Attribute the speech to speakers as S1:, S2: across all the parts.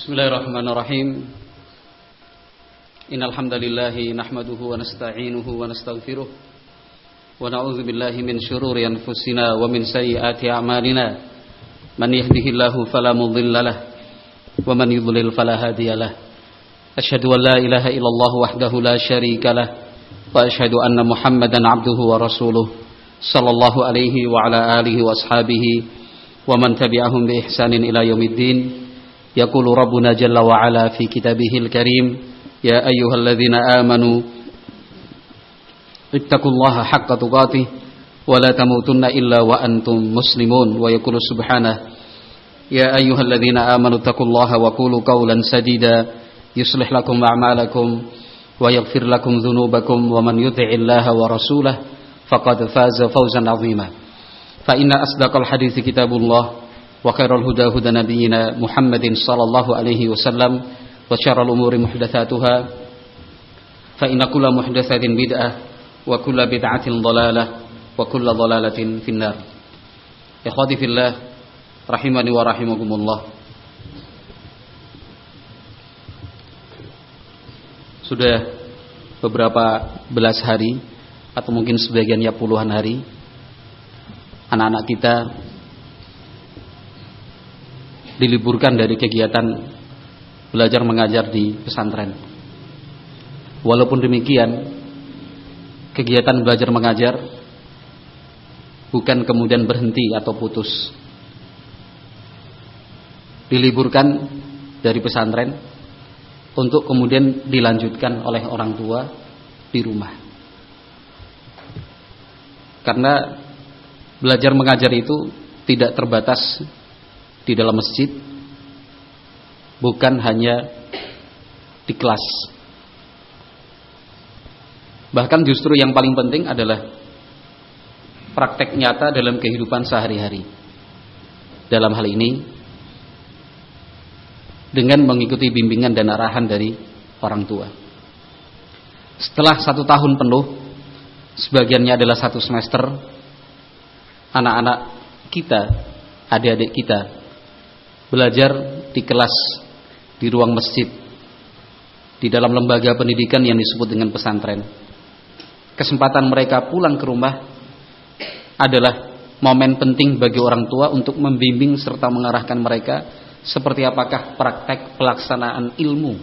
S1: Bismillahirrahmanirrahim Innal hamdalillah nahmaduhu wa nasta'inuhu wa nastaghfiruh wa na'udzu billahi min shururi anfusina wa min sayyiati a'malina man yahdihillahu fala mudhillalah wa man yudlil fala hadiyalah Ashhadu an la ilaha illallah wahdahu la syarikalah wa ashhadu anna Muhammadan 'abduhu wa rasuluh sallallahu alaihi wa ala alihi wa ashabihi wa man tabi'ahum bi ihsanin ila yaumiddin يقول ربنا جل وعلا في كتابه الكريم يا أيها الذين آمنوا اتقوا الله حق تقاته ولا تموتن إلا وأنتم مسلمون. ويقول سبحانه يا أيها الذين آمنوا اتقوا الله وقولوا قولا سديدا يصلح لكم أعمالكم ويغفر لكم ذنوبكم ومن يطع الله ورسوله فقد فاز فوزا عظيما. فإن أصدق الحديث كتاب الله وخير الهدى هدى نبينا محمد صلى الله عليه وسلم وشر الأمور محدثاتها فإن كل محدثة بدعة وكل بدعة ضلالة وكل ضلالة في النار إخوتي في الله رحمني ورحمكم الله Sudah beberapa belas hari atau mungkin sebagian ya puluhan hari anak-anak kita diliburkan dari kegiatan belajar mengajar di pesantren. Walaupun demikian, kegiatan belajar mengajar bukan kemudian berhenti atau putus. Diliburkan dari pesantren untuk kemudian dilanjutkan oleh orang tua di rumah. Karena belajar mengajar itu tidak terbatas di dalam masjid, bukan hanya di kelas. Bahkan justru yang paling penting adalah praktek nyata dalam kehidupan sehari-hari. Dalam hal ini, dengan mengikuti bimbingan dan arahan dari orang tua. Setelah satu tahun penuh, sebagiannya adalah satu semester, anak-anak kita, adik-adik kita, belajar di kelas, di ruang masjid, di dalam lembaga pendidikan yang disebut dengan pesantren. Kesempatan mereka pulang ke rumah adalah momen penting bagi orang tua untuk membimbing serta mengarahkan mereka seperti apakah praktek pelaksanaan ilmu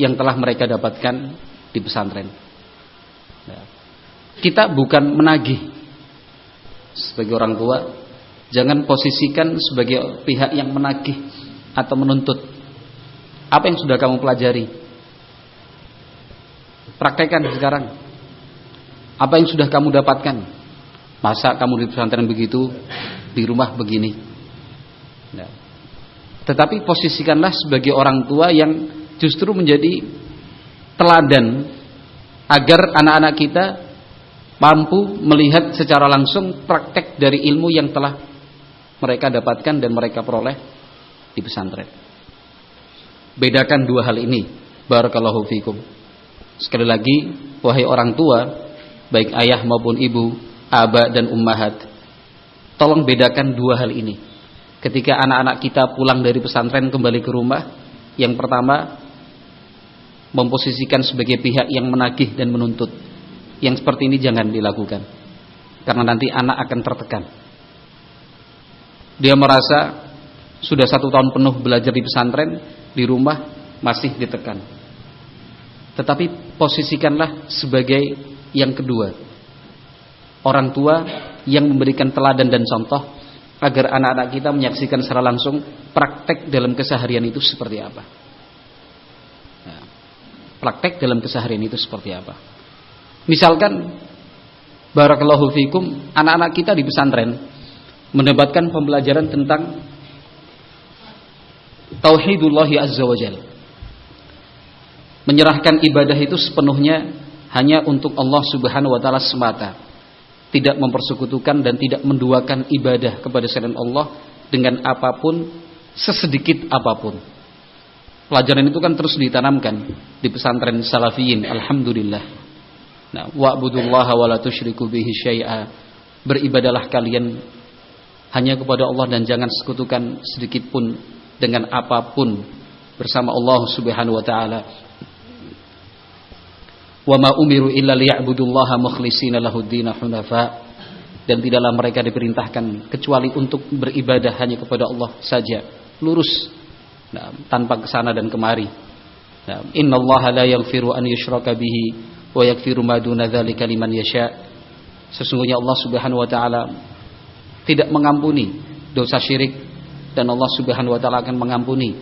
S1: yang telah mereka dapatkan di pesantren. Kita bukan menagih sebagai orang tua, jangan posisikan sebagai pihak yang menagih atau menuntut. Apa yang sudah kamu pelajari? Praktekkan sekarang. Apa yang sudah kamu dapatkan? Masa kamu di pesantren begitu, di rumah begini? Nah. Tetapi posisikanlah sebagai orang tua yang justru menjadi teladan agar anak-anak kita mampu melihat secara langsung praktek dari ilmu yang telah mereka dapatkan dan mereka peroleh di pesantren. Bedakan dua hal ini. Barakallahu fikum. Sekali lagi, wahai orang tua, baik ayah maupun ibu, aba dan ummahat, tolong bedakan dua hal ini. Ketika anak-anak kita pulang dari pesantren kembali ke rumah, yang pertama memposisikan sebagai pihak yang menagih dan menuntut. Yang seperti ini jangan dilakukan. Karena nanti anak akan tertekan. Dia merasa sudah satu tahun penuh belajar di pesantren, di rumah masih ditekan. Tetapi posisikanlah sebagai yang kedua. Orang tua yang memberikan teladan dan contoh agar anak-anak kita menyaksikan secara langsung praktek dalam keseharian itu seperti apa. Nah, praktek dalam keseharian itu seperti apa. Misalkan barakallahu fikum anak-anak kita di pesantren mendapatkan pembelajaran tentang tauhidullah azza wajalla. Menyerahkan ibadah itu sepenuhnya hanya untuk Allah Subhanahu wa taala semata. Tidak mempersekutukan dan tidak menduakan ibadah kepada selain Allah dengan apa pun sesedikit apa pun. Pelajaran itu kan terus ditanamkan di pesantren salafiyin alhamdulillah. Nah, wa'budullaha wa la tusyriku bihi syai'a. Beribadalah kalian hanya kepada Allah dan jangan sekutukan sedikit pun dengan apa pun bersama Allah Subhanahu wa taala. Wa ma umiru illa liya'budullaha mukhlishina lahuddin hunafa dan tidaklah mereka diperintahkan kecuali untuk beribadah hanya kepada Allah saja, lurus nah, tanpa ke sana dan kemari. Nah, innallaha la yaghfiru an yushraka bihi wa yaghfiru ma duna dzalika liman yasha. Sesungguhnya Allah Subhanahu wa taala tidak mengampuni dosa syirik dan Allah Subhanahu wa taala akan mengampuni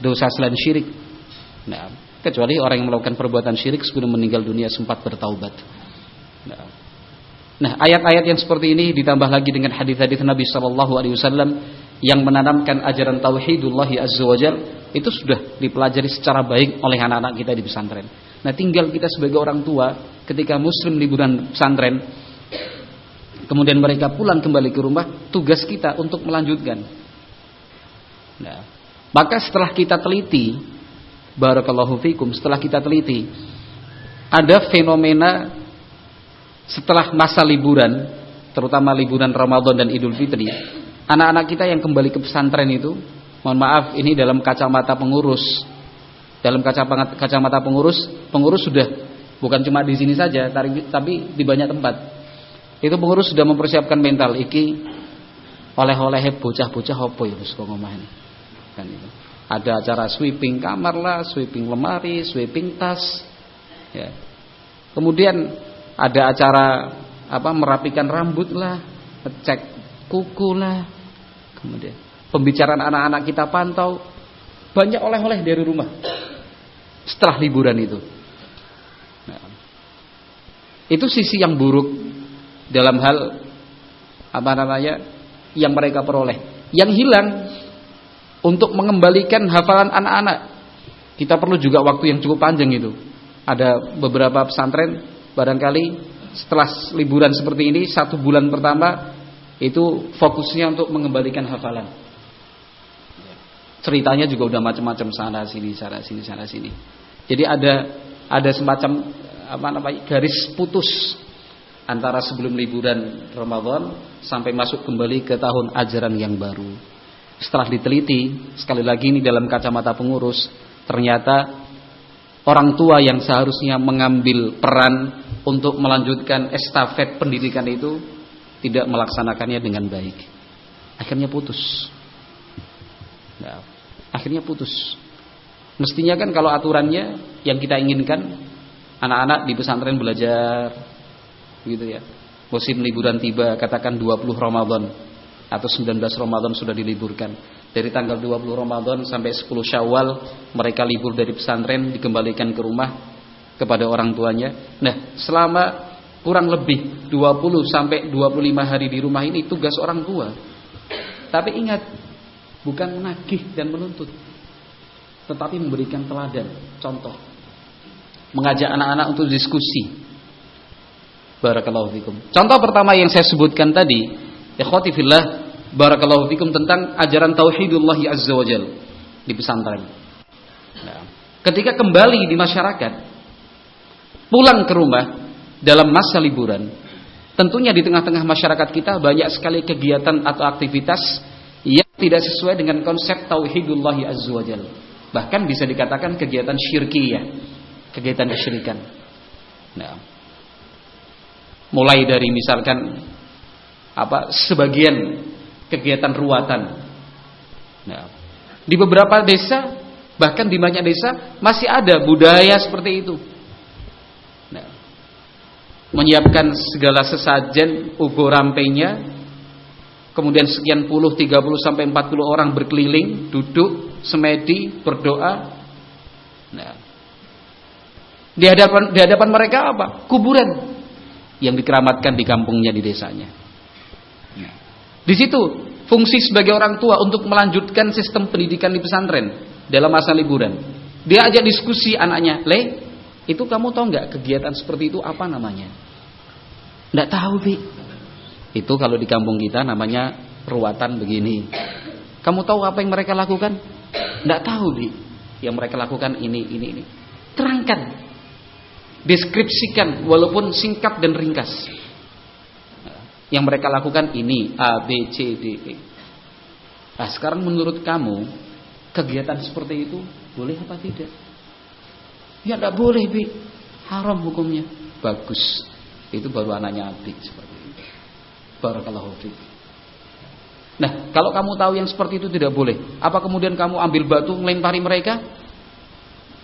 S1: dosa selain syirik. Nah, kecuali orang yang melakukan perbuatan syirik sebelum meninggal dunia sempat bertaubat. Nah, nah ayat-ayat yang seperti ini ditambah lagi dengan hadis-hadis Nabi Shallallahu Alaihi Wasallam yang menanamkan ajaran tauhidullah azza wajal itu sudah dipelajari secara baik oleh anak-anak kita di pesantren. Nah, tinggal kita sebagai orang tua ketika muslim liburan pesantren kemudian mereka pulang kembali ke rumah, tugas kita untuk melanjutkan. Nah, maka setelah kita teliti, barakallahu fikum, setelah kita teliti, ada fenomena setelah masa liburan, terutama liburan Ramadan dan Idul Fitri, anak-anak kita yang kembali ke pesantren itu, mohon maaf, ini dalam kacamata pengurus, dalam kacamata, pengurus, pengurus sudah bukan cuma di sini saja, tapi di banyak tempat. Itu pengurus sudah mempersiapkan mental iki oleh-oleh bocah-bocah apa ya wis ngomong kan itu. Ada acara sweeping kamar lah, sweeping lemari, sweeping tas. Ya. Kemudian ada acara apa merapikan rambut lah, ngecek kuku lah. Kemudian pembicaraan anak-anak kita pantau banyak oleh-oleh dari rumah setelah liburan itu. Nah, itu sisi yang buruk dalam hal apa namanya yang mereka peroleh. Yang hilang untuk mengembalikan hafalan anak-anak. Kita perlu juga waktu yang cukup panjang itu. Ada beberapa pesantren barangkali setelah liburan seperti ini satu bulan pertama itu fokusnya untuk mengembalikan hafalan. Ceritanya juga udah macam-macam sana sini sana sini sana sini. Jadi ada ada semacam apa namanya garis putus antara sebelum liburan Ramadan sampai masuk kembali ke tahun ajaran yang baru. Setelah diteliti, sekali lagi ini dalam kacamata pengurus, ternyata orang tua yang seharusnya mengambil peran untuk melanjutkan estafet pendidikan itu tidak melaksanakannya dengan baik. Akhirnya putus. Nah, akhirnya putus. Mestinya kan kalau aturannya yang kita inginkan anak-anak di pesantren belajar gitu ya. Musim liburan tiba, katakan 20 Ramadan atau 19 Ramadan sudah diliburkan. Dari tanggal 20 Ramadan sampai 10 Syawal mereka libur dari pesantren dikembalikan ke rumah kepada orang tuanya. Nah, selama kurang lebih 20 sampai 25 hari di rumah ini tugas orang tua. Tapi ingat, bukan menagih dan menuntut. Tetapi memberikan teladan, contoh. Mengajak anak-anak untuk diskusi Barakallahu fikum. Contoh pertama yang saya sebutkan tadi, ikhwati fillah, barakallahu fikum tentang ajaran tauhidullah azza wajal di pesantren. Nah, ketika kembali di masyarakat, pulang ke rumah dalam masa liburan, tentunya di tengah-tengah masyarakat kita banyak sekali kegiatan atau aktivitas yang tidak sesuai dengan konsep tauhidullah azza wajal. Bahkan bisa dikatakan kegiatan syirkiyah, kegiatan kesyirikan. Nah, mulai dari misalkan apa sebagian kegiatan ruatan. Nah, di beberapa desa bahkan di banyak desa masih ada budaya seperti itu. Nah, menyiapkan segala sesajen ugo rampenya kemudian sekian puluh, tiga puluh sampai empat puluh orang berkeliling, duduk, semedi, berdoa. Nah, di hadapan di hadapan mereka apa? Kuburan yang dikeramatkan di kampungnya di desanya. Di situ fungsi sebagai orang tua untuk melanjutkan sistem pendidikan di pesantren dalam masa liburan. Dia ajak diskusi anaknya, "Le, itu kamu tahu nggak kegiatan seperti itu apa namanya?" Nggak tahu, Bi. Itu kalau di kampung kita namanya ruatan begini. Kamu tahu apa yang mereka lakukan? Nggak tahu, Bi. Yang mereka lakukan ini, ini, ini. Terangkan deskripsikan walaupun singkat dan ringkas. Yang mereka lakukan ini A, B, C, D, E. Nah sekarang menurut kamu kegiatan seperti itu boleh apa tidak? Ya tidak boleh, Bi. Haram hukumnya. Bagus. Itu baru anaknya adik seperti itu. Barakallahu fiik. Nah, kalau kamu tahu yang seperti itu tidak boleh, apa kemudian kamu ambil batu melempari mereka?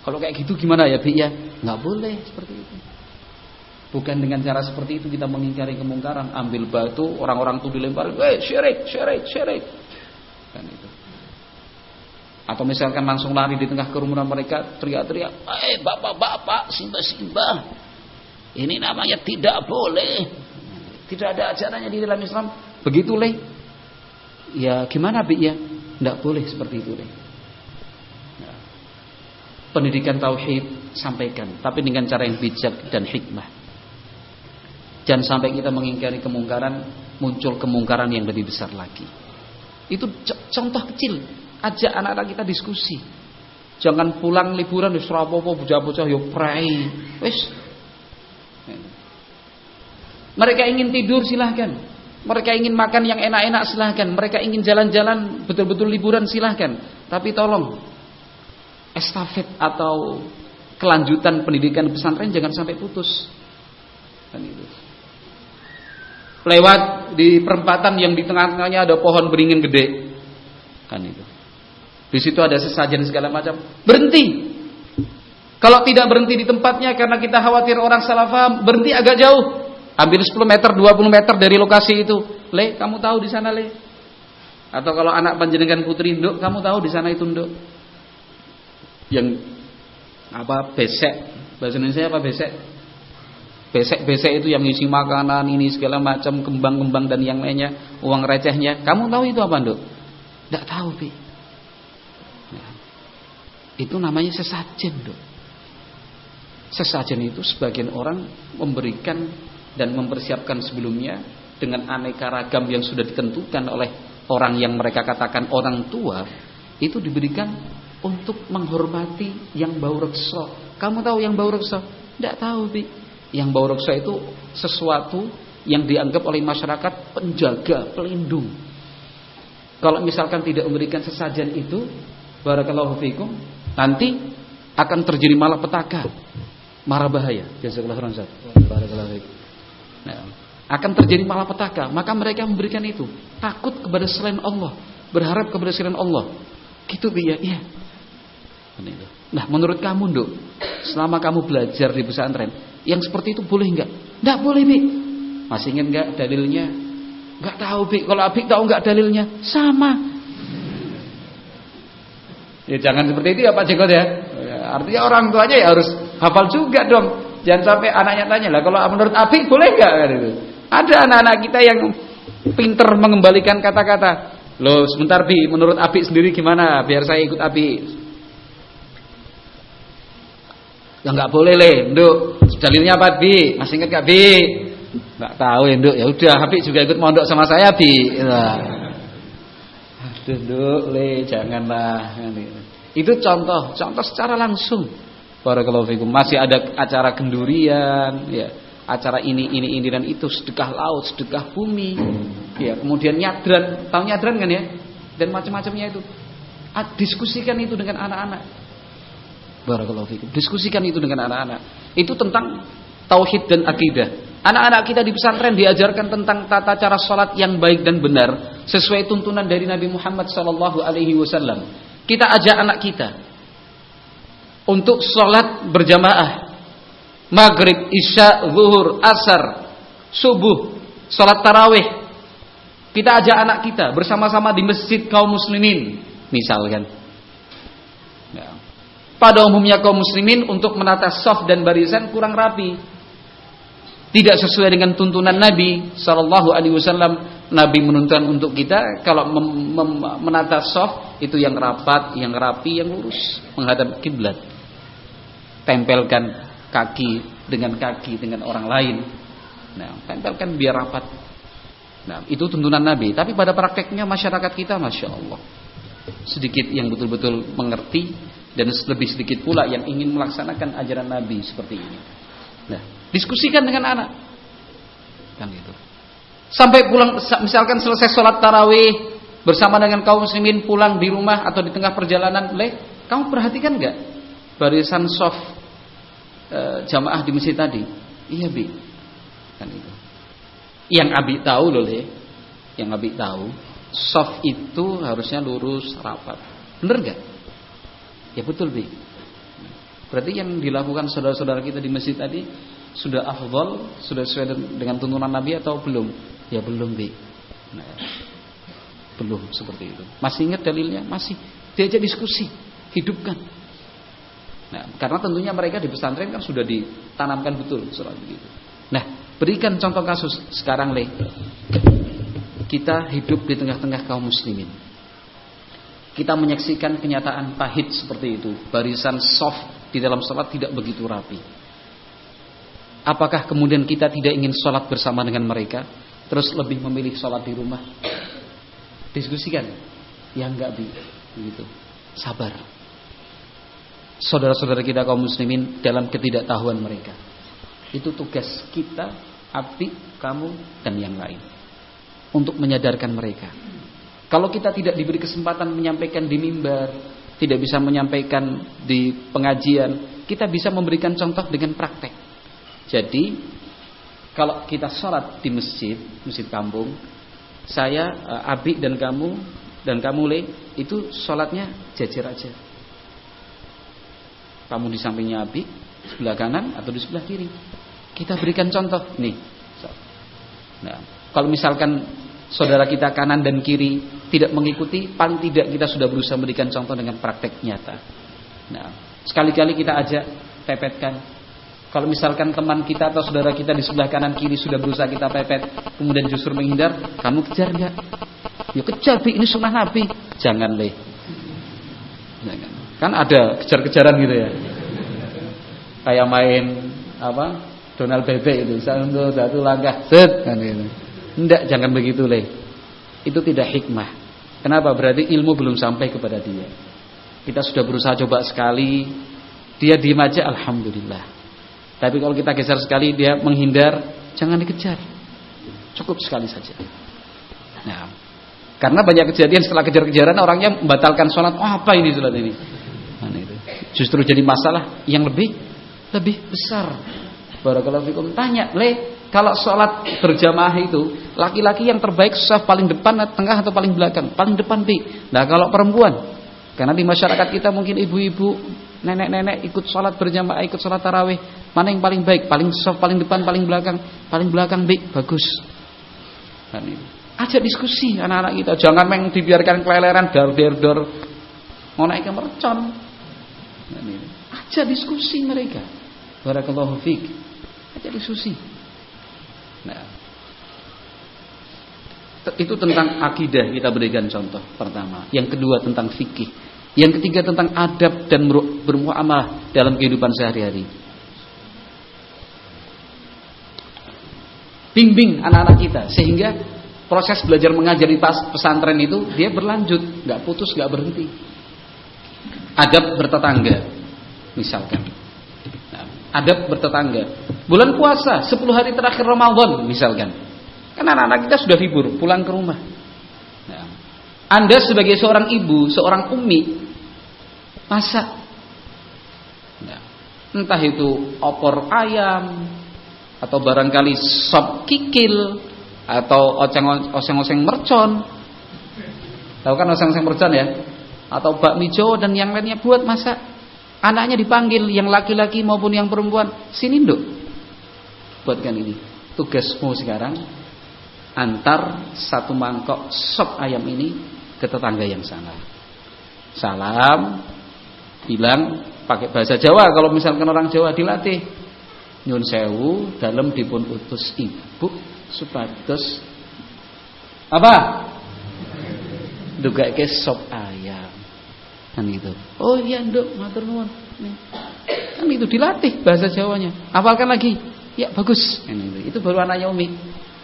S1: Kalau kayak gitu gimana ya, Bi ya? Nggak boleh seperti itu. Bukan dengan cara seperti itu kita mengingkari kemungkaran, ambil batu, orang-orang itu dilempar, "Eh, syirik, syirik, syirik." Kan itu. Atau misalkan langsung lari di tengah kerumunan mereka teriak-teriak, "Eh, bapak-bapak, simba-simba. Ini namanya tidak boleh. Tidak ada ajarannya di dalam Islam. Begitu, Le. Ya, gimana, Bi ya? Tidak boleh seperti itu, Le. Pendidikan tauhid sampaikan, tapi dengan cara yang bijak dan hikmah. Jangan sampai kita mengingkari kemungkaran, muncul kemungkaran yang lebih besar lagi. Itu contoh kecil. Ajak anak-anak kita diskusi. Jangan pulang liburan wis rapopo bocah-bocah yo. Mereka ingin tidur silahkan. Mereka ingin makan yang enak-enak silahkan. Mereka ingin jalan-jalan betul-betul liburan silahkan. Tapi tolong estafet atau kelanjutan pendidikan pesantren jangan sampai putus. Kan itu lewat di perempatan yang di tengah-tengahnya ada pohon beringin gede. Kan itu. Di situ ada sesajen segala macam. Berhenti. Kalau tidak berhenti di tempatnya karena kita khawatir orang salah paham, berhenti agak jauh. Ambil 10 meter, 20 meter dari lokasi itu. Le, kamu tahu di sana, Le? Atau kalau anak panjenengan putri Nduk, kamu tahu di sana itu Nduk? Yang apa besek? Bahasa Indonesia apa besek? Besek-besek itu yang isi makanan ini segala macam kembang-kembang dan yang lainnya, uang recehnya. Kamu tahu itu apa, Nduk? Tidak tahu, Bi. Ya. Itu namanya sesajen, Nduk. Sesajen itu sebagian orang memberikan dan mempersiapkan sebelumnya dengan aneka ragam yang sudah ditentukan oleh orang yang mereka katakan orang tua itu diberikan untuk menghormati yang bau reksa. Kamu tahu yang bau reksa? Tidak tahu, Bi yang bau reksa itu sesuatu yang dianggap oleh masyarakat penjaga, pelindung. Kalau misalkan tidak memberikan sesajen itu, barakallahu fikum, nanti akan terjadi malapetaka, marah bahaya. Jazakallahu khairan. Barakallahu fikum. Nah, akan terjadi malapetaka, maka mereka memberikan itu, takut kepada selain Allah, berharap kepada selain Allah. Gitu dia, iya. Nah, menurut kamu, Nduk, selama kamu belajar di pesantren, yang seperti itu boleh enggak? Enggak boleh, Bi. Masih ingat enggak dalilnya? Enggak tahu, Bi. Kalau Abi tahu enggak dalilnya? Sama. Ya jangan seperti itu ya Pak Jekot ya. ya. Artinya orang tuanya ya harus hafal juga dong. Jangan sampai anaknya tanya lah kalau menurut Abi boleh enggak kan. Ada anak-anak kita yang pinter mengembalikan kata-kata. Loh, sebentar Bi, menurut Abi sendiri gimana? Biar saya ikut Abi. Ya enggak boleh le, nduk. Dalilnya apa, Bi? Masih ingat gak, Bi? Enggak tahu ya, nduk. Ya udah, Habib juga ikut mondok sama saya, Bi. Nah. Aduh, nduk, le, janganlah. Itu contoh, contoh secara langsung. Barakallahu fikum. Masih ada acara kendurian, ya. Acara ini, ini, ini dan itu, sedekah laut, sedekah bumi. Ya, kemudian nyadran, tahu nyadran kan ya? Dan macam-macamnya itu. Diskusikan itu dengan anak-anak Barakallahu fikum. Diskusikan itu dengan anak-anak. Itu tentang tauhid dan akidah. Anak-anak kita di pesantren diajarkan tentang tata cara salat yang baik dan benar sesuai tuntunan dari Nabi Muhammad sallallahu alaihi wasallam. Kita ajak anak kita untuk salat berjamaah. Maghrib, Isya, Zuhur, Asar, Subuh, salat tarawih. Kita ajak anak kita bersama-sama di masjid kaum muslimin, misalkan pada umumnya kaum muslimin untuk menata saf dan barisan kurang rapi. Tidak sesuai dengan tuntunan Nabi sallallahu alaihi wasallam. Nabi menuntun untuk kita kalau menata saf itu yang rapat, yang rapi, yang lurus menghadap kiblat. Tempelkan kaki dengan kaki dengan orang lain. Nah, tempelkan biar rapat. Nah, itu tuntunan Nabi. Tapi pada prakteknya masyarakat kita, masya Allah, sedikit yang betul-betul mengerti dan lebih sedikit pula yang ingin melaksanakan ajaran Nabi seperti ini. Nah, diskusikan dengan anak. Kan itu. Sampai pulang misalkan selesai sholat tarawih, bersama dengan kaum muslimin pulang di rumah atau di tengah perjalanan, le, kamu perhatikan nggak barisan soft e, jamaah di masjid tadi? Iya bi, kan itu. Yang abi tahu loh le, yang abi tahu, soft itu harusnya lurus rapat, bener nggak? Ya betul bi. Berarti yang dilakukan saudara-saudara kita di masjid tadi sudah afdol, sudah sesuai dengan tuntunan Nabi atau belum? Ya belum bi. Nah, belum seperti itu. Masih ingat dalilnya? Masih. Diajak diskusi, hidupkan. Nah, karena tentunya mereka di pesantren kan sudah ditanamkan betul soal begitu. Nah, berikan contoh kasus sekarang le. Kita hidup di tengah-tengah kaum muslimin. Kita menyaksikan kenyataan pahit seperti itu. Barisan soft di dalam sholat tidak begitu rapi. Apakah kemudian kita tidak ingin sholat bersama dengan mereka? Terus lebih memilih sholat di rumah? Diskusikan. Ya enggak bi. Begitu. Sabar. Saudara-saudara kita kaum muslimin dalam ketidaktahuan mereka. Itu tugas kita, abdi, kamu, dan yang lain. Untuk menyadarkan mereka. Kalau kita tidak diberi kesempatan menyampaikan di mimbar, tidak bisa menyampaikan di pengajian, kita bisa memberikan contoh dengan praktek. Jadi, kalau kita sholat di masjid, masjid kampung, saya, eh, Abi dan kamu dan kamu Le, itu sholatnya jajar aja. Kamu di sampingnya Abi, sebelah kanan atau di sebelah kiri. Kita berikan contoh nih. Nah, kalau misalkan saudara kita kanan dan kiri tidak mengikuti, paling tidak kita sudah berusaha memberikan contoh dengan praktek nyata. Nah, sekali-kali kita ajak pepetkan. Kalau misalkan teman kita atau saudara kita di sebelah kanan kiri sudah berusaha kita pepet, kemudian justru menghindar, kamu kejar nggak? Ya kejar, bi ini sunnah Nabi. Jangan leh. Kan ada kejar-kejaran gitu ya. Kayak main apa? Donald bebek itu, satu satu langkah, set kan gitu. Tidak, jangan begitu leh. Itu tidak hikmah. Kenapa? Berarti ilmu belum sampai kepada dia. Kita sudah berusaha coba sekali, dia diem aja, alhamdulillah. Tapi kalau kita geser sekali, dia menghindar, jangan dikejar. Cukup sekali saja. Nah, karena banyak kejadian setelah kejar-kejaran orangnya membatalkan sholat. Oh apa ini sholat ini? Nah. Justru jadi masalah yang lebih lebih besar. Barakallahu fikum. Tanya, le, kalau sholat berjamaah itu laki-laki yang terbaik sah paling depan, tengah atau paling belakang? Paling depan bi. Nah kalau perempuan, karena di masyarakat kita mungkin ibu-ibu, nenek-nenek ikut sholat berjamaah, ikut sholat tarawih, mana yang paling baik? Paling soft, paling depan, paling belakang? Paling belakang bi, bagus. Dan ini. Ajak diskusi anak-anak kita, jangan main dibiarkan keleleran dar dar dar mau naik mercon. Ajak diskusi mereka. Barakallahu fiik. Ajak diskusi. Nah, itu tentang akidah kita berikan contoh pertama. Yang kedua tentang fikih. Yang ketiga tentang adab dan bermuamalah dalam kehidupan sehari-hari. Bimbing anak-anak kita sehingga proses belajar mengajar di pesantren itu dia berlanjut, nggak putus, nggak berhenti. Adab bertetangga, misalkan. Adab bertetangga. Bulan puasa, 10 hari terakhir Ramadan misalkan. Kan anak-anak kita sudah libur, pulang ke rumah. Nah, anda sebagai seorang ibu, seorang umi, masak. Nah, entah itu opor ayam, atau barangkali sop kikil, atau oseng-oseng mercon. Tahu kan oseng-oseng mercon ya? Atau bakmi Jawa dan yang lainnya buat masak. Anaknya dipanggil yang laki-laki maupun yang perempuan, sini nduk buatkan ini. Tugasmu sekarang antar satu mangkok sop ayam ini ke tetangga yang sana. Salam, bilang pakai bahasa Jawa kalau misalkan orang Jawa dilatih. Nyun sewu dalam dipun utus ibu supados apa? Duga ke sop ayam. Kan itu. Oh iya nduk, matur nuwun. Kan itu dilatih bahasa Jawanya. Hafalkan lagi. Ya bagus. Itu baru anaknya Umi.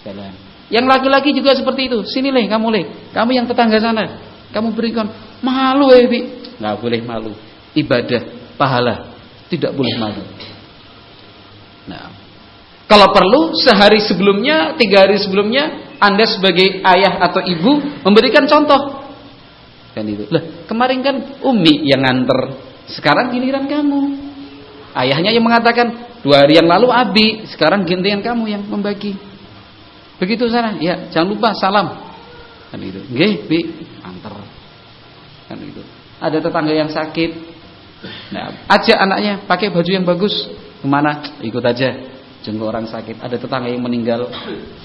S1: Jalan. Yang laki-laki juga seperti itu. Sini leh, kamu leh. Kamu yang tetangga sana. Kamu berikan malu eh, Bi. Nggak boleh malu. Ibadah, pahala. Tidak boleh malu. Nah, kalau perlu sehari sebelumnya, tiga hari sebelumnya Anda sebagai ayah atau ibu memberikan contoh. Kan itu. Lah, kemarin kan Umi yang nganter. Sekarang giliran kamu. Ayahnya yang mengatakan, dua hari yang lalu Abi, sekarang gantian kamu yang membagi. Begitu sana. Ya, jangan lupa salam. Kan itu. Nggih, Bi, antar. Kan itu. Ada tetangga yang sakit. Nah, ajak anaknya pakai baju yang bagus. Ke mana? Ikut aja jenguk orang sakit, ada tetangga yang meninggal,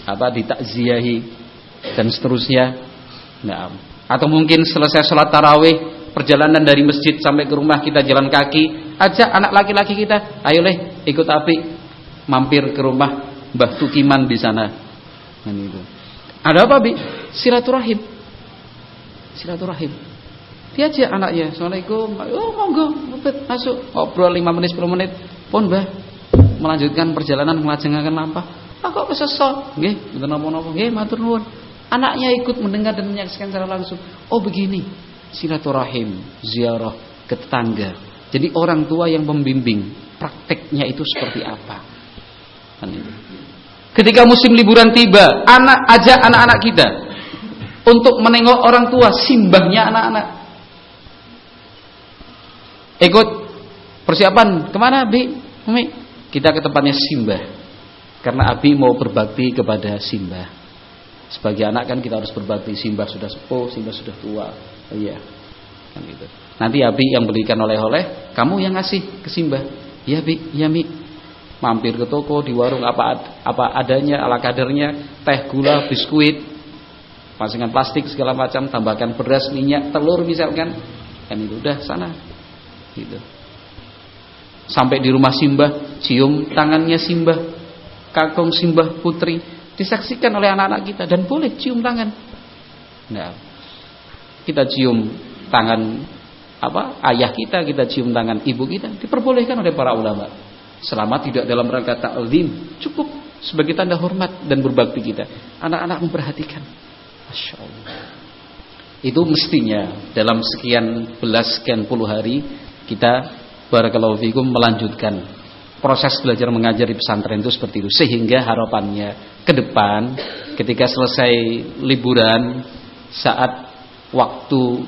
S1: apa ditakziahi dan seterusnya. Nah, atau mungkin selesai sholat tarawih, perjalanan dari masjid sampai ke rumah kita jalan kaki, ajak anak laki-laki kita, ayo leh ikut api, mampir ke rumah Mbah Tukiman di sana. Dan itu. Ada apa bi? Silaturahim. Silaturahim. Aja anaknya, Assalamualaikum. Oh monggo, masuk. Ngobrol 5 menit 10 menit. Pun bah, melanjutkan perjalanan melajengaken lampah. Ah kok kesesok? Nggih, mboten napa-napa. Nggih, matur nuwun. Anaknya ikut mendengar dan menyaksikan secara langsung. Oh begini, silaturahim, ziarah ke tetangga. Jadi orang tua yang membimbing, prakteknya itu seperti apa? Ketika musim liburan tiba, anak ajak anak-anak kita untuk menengok orang tua, simbahnya anak-anak. Ikut persiapan ke mana, Bi? Umi? Kita ke tempatnya Simbah. Karena Abi mau berbakti kepada Simbah. Sebagai anak kan kita harus berbakti. Simbah sudah sepuh, Simbah sudah tua. Iya. Kan gitu. Nanti Abi yang belikan oleh-oleh, kamu yang ngasih ke Simbah. Ya Bi, ya Mi. Mampir ke toko di warung apa apa adanya, ala kadernya, teh, gula, biskuit, pasangan plastik segala macam, tambahkan beras, minyak, telur misalkan. Kan itu udah sana. Gitu. Sampai di rumah Simbah, cium tangannya Simbah, kakung Simbah putri, disaksikan oleh anak-anak kita dan boleh cium tangan. Nah, kita cium tangan apa ayah kita, kita cium tangan ibu kita, diperbolehkan oleh para ulama. Selama tidak dalam rangka ta'lim, cukup sebagai tanda hormat dan berbakti kita. Anak-anak memperhatikan. Masya Allah. Itu mestinya dalam sekian belas, sekian puluh hari kita barakallahu fikum melanjutkan proses belajar mengajar di pesantren itu seperti itu sehingga harapannya ke depan ketika selesai liburan saat waktu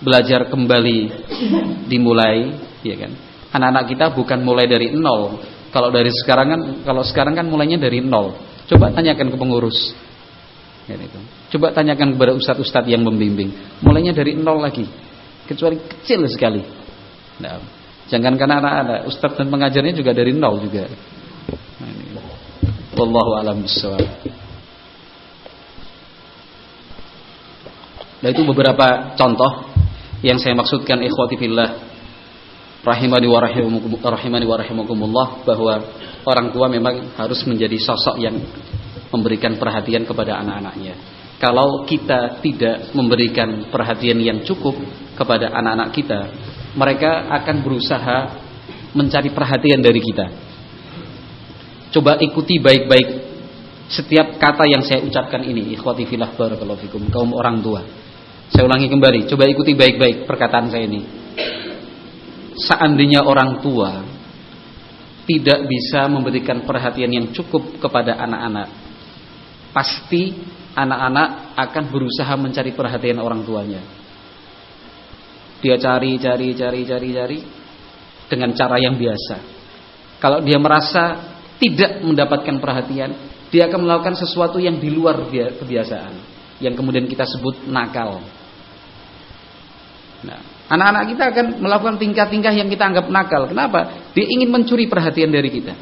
S1: belajar kembali dimulai ya kan? Anak-anak kita bukan mulai dari nol. Kalau dari sekarang kan kalau sekarang kan mulainya dari nol. Coba tanyakan ke pengurus. Ya, itu. coba tanyakan kepada ustadz-ustadz yang membimbing. Mulainya dari nol lagi. Kecuali kecil sekali. Nah, Jangan karena anak-anak, ustadz dan pengajarnya juga dari nol juga. Wallahu alam. Nah itu beberapa contoh yang saya maksudkan ikhwati fillah rahimani wa rahimani wa rahimakumullah bahwa orang tua memang harus menjadi sosok yang memberikan perhatian kepada anak-anaknya. Kalau kita tidak memberikan perhatian yang cukup kepada anak-anak kita, mereka akan berusaha mencari perhatian dari kita. Coba ikuti baik-baik setiap kata yang saya ucapkan ini, ikhwati fillah barakallahu fikum, kaum orang tua. Saya ulangi kembali, coba ikuti baik-baik perkataan saya ini. Seandainya orang tua tidak bisa memberikan perhatian yang cukup kepada anak-anak, pasti anak-anak akan berusaha mencari perhatian orang tuanya. Dia cari, cari, cari, cari, cari dengan cara yang biasa. Kalau dia merasa tidak mendapatkan perhatian, dia akan melakukan sesuatu yang di luar kebiasaan, yang kemudian kita sebut nakal. Nah, anak-anak kita akan melakukan tingkah-tingkah yang kita anggap nakal. Kenapa? Dia ingin mencuri perhatian dari kita.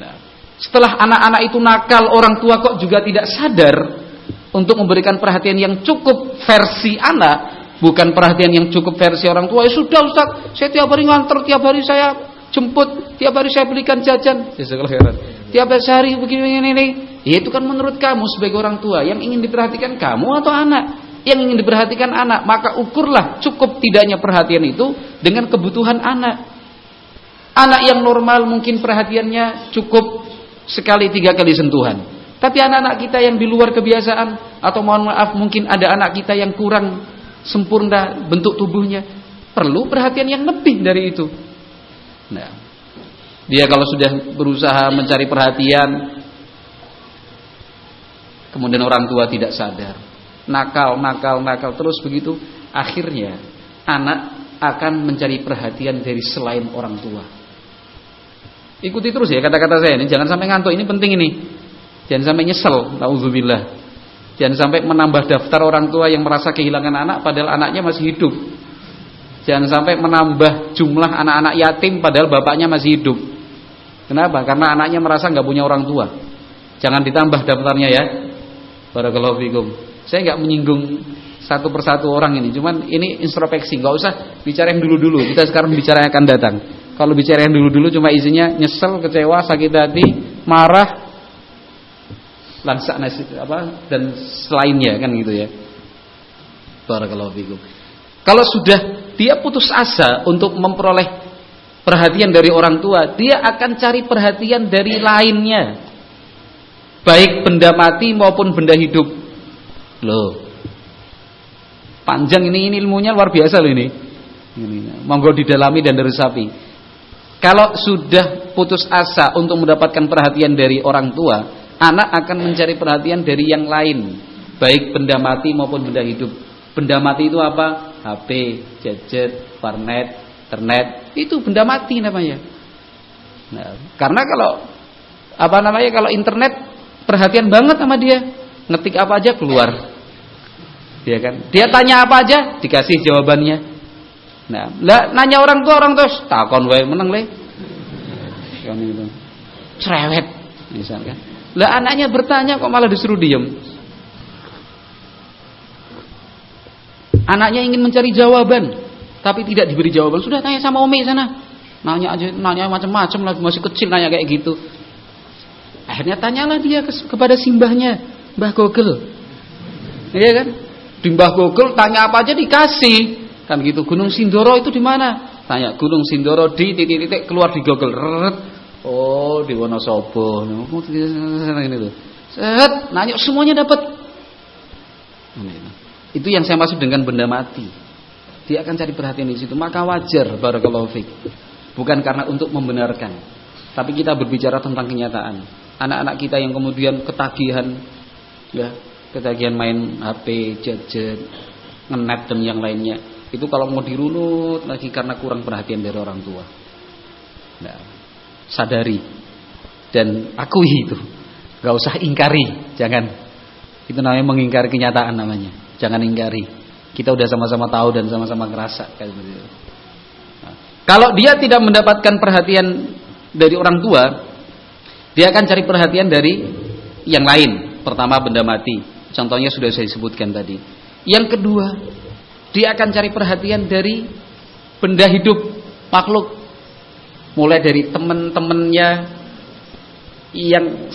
S1: Nah, setelah anak-anak itu nakal, orang tua kok juga tidak sadar untuk memberikan perhatian yang cukup versi anak, bukan perhatian yang cukup versi orang tua. Ya sudah Ustaz, saya tiap hari nganter, tiap hari saya jemput, tiap hari saya belikan jajan. Tiap hari begini ini. Ya itu kan menurut kamu sebagai orang tua yang ingin diperhatikan kamu atau anak? Yang ingin diperhatikan anak, maka ukurlah cukup tidaknya perhatian itu dengan kebutuhan anak. Anak yang normal mungkin perhatiannya cukup sekali tiga kali sentuhan. Tapi anak-anak kita yang di luar kebiasaan atau mohon maaf mungkin ada anak kita yang kurang sempurna bentuk tubuhnya, perlu perhatian yang lebih dari itu. Nah, dia kalau sudah berusaha mencari perhatian Kemudian orang tua tidak sadar. Nakal, nakal, nakal terus begitu. Akhirnya anak akan mencari perhatian dari selain orang tua. Ikuti terus ya kata-kata saya ini, jangan sampai ngantuk. Ini penting ini. Jangan sampai nyesel, nauzubillah. Jangan sampai menambah daftar orang tua yang merasa kehilangan anak padahal anaknya masih hidup. Jangan sampai menambah jumlah anak-anak yatim padahal bapaknya masih hidup. Kenapa? Karena anaknya merasa nggak punya orang tua. Jangan ditambah daftarnya ya. Barakallahu fikum. Saya nggak menyinggung satu persatu orang ini. Cuman ini introspeksi, nggak usah bicara yang dulu-dulu. Kita sekarang bicara yang akan datang. Kalau bicara yang dulu-dulu cuma isinya nyesel, kecewa, sakit hati, marah, langsa nasi apa dan selainnya kan gitu ya. Barakallahu fikum. Kalau sudah dia putus asa untuk memperoleh perhatian dari orang tua, dia akan cari perhatian dari lainnya. Baik benda mati maupun benda hidup. Loh, Panjang ini, ini ilmunya luar biasa loh ini. ini. Monggo didalami dan diresapi. Kalau sudah putus asa untuk mendapatkan perhatian dari orang tua, anak akan mencari perhatian dari yang lain, baik benda mati maupun benda hidup. Benda mati itu apa? HP, gadget, warnet, internet, itu benda mati namanya. Nah, karena kalau apa namanya kalau internet perhatian banget sama dia, ngetik apa aja keluar. Ya kan? Dia tanya apa aja dikasih jawabannya. Nah, lah nanya orang tua orang tua takon wae meneng le. Kan itu. Cerewet misalkan. Lah anaknya bertanya kok malah disuruh diem. Anaknya ingin mencari jawaban, tapi tidak diberi jawaban. Sudah tanya sama Umi sana. Nanya aja, nanya macam-macam lah, masih kecil nanya kayak gitu. Akhirnya tanyalah dia kepada simbahnya, Mbah Gogel. Iya kan? Di Mbah Google tanya apa aja dikasih. Kan gitu. Gunung Sindoro itu di mana? Tanya Gunung Sindoro di titik-titik keluar di. Rrrt. Oh, di Wonosobo. Ini tuh. Set, nanya semuanya dapat. Itu yang saya maksud dengan benda mati. Dia akan cari perhatian di situ. Maka wajar barakallahu fik. Bukan karena untuk membenarkan, tapi kita berbicara tentang kenyataan. Anak-anak kita yang kemudian ketagihan ya, ketagihan main HP, gadget, ngenet dan yang lainnya. Itu kalau mau dirunut lagi karena kurang perhatian dari orang tua. Nah, sadari dan akui itu. Gak usah ingkari, jangan. Itu namanya mengingkari kenyataan namanya. Jangan ingkari. Kita udah sama-sama tahu dan sama-sama ngerasa gitu. Nah, kalau dia tidak mendapatkan perhatian dari orang tua, dia akan cari perhatian dari yang lain. Pertama benda mati, Contohnya sudah saya sebutkan tadi. Yang kedua, dia akan cari perhatian dari benda hidup, makhluk. Mulai dari teman-temannya yang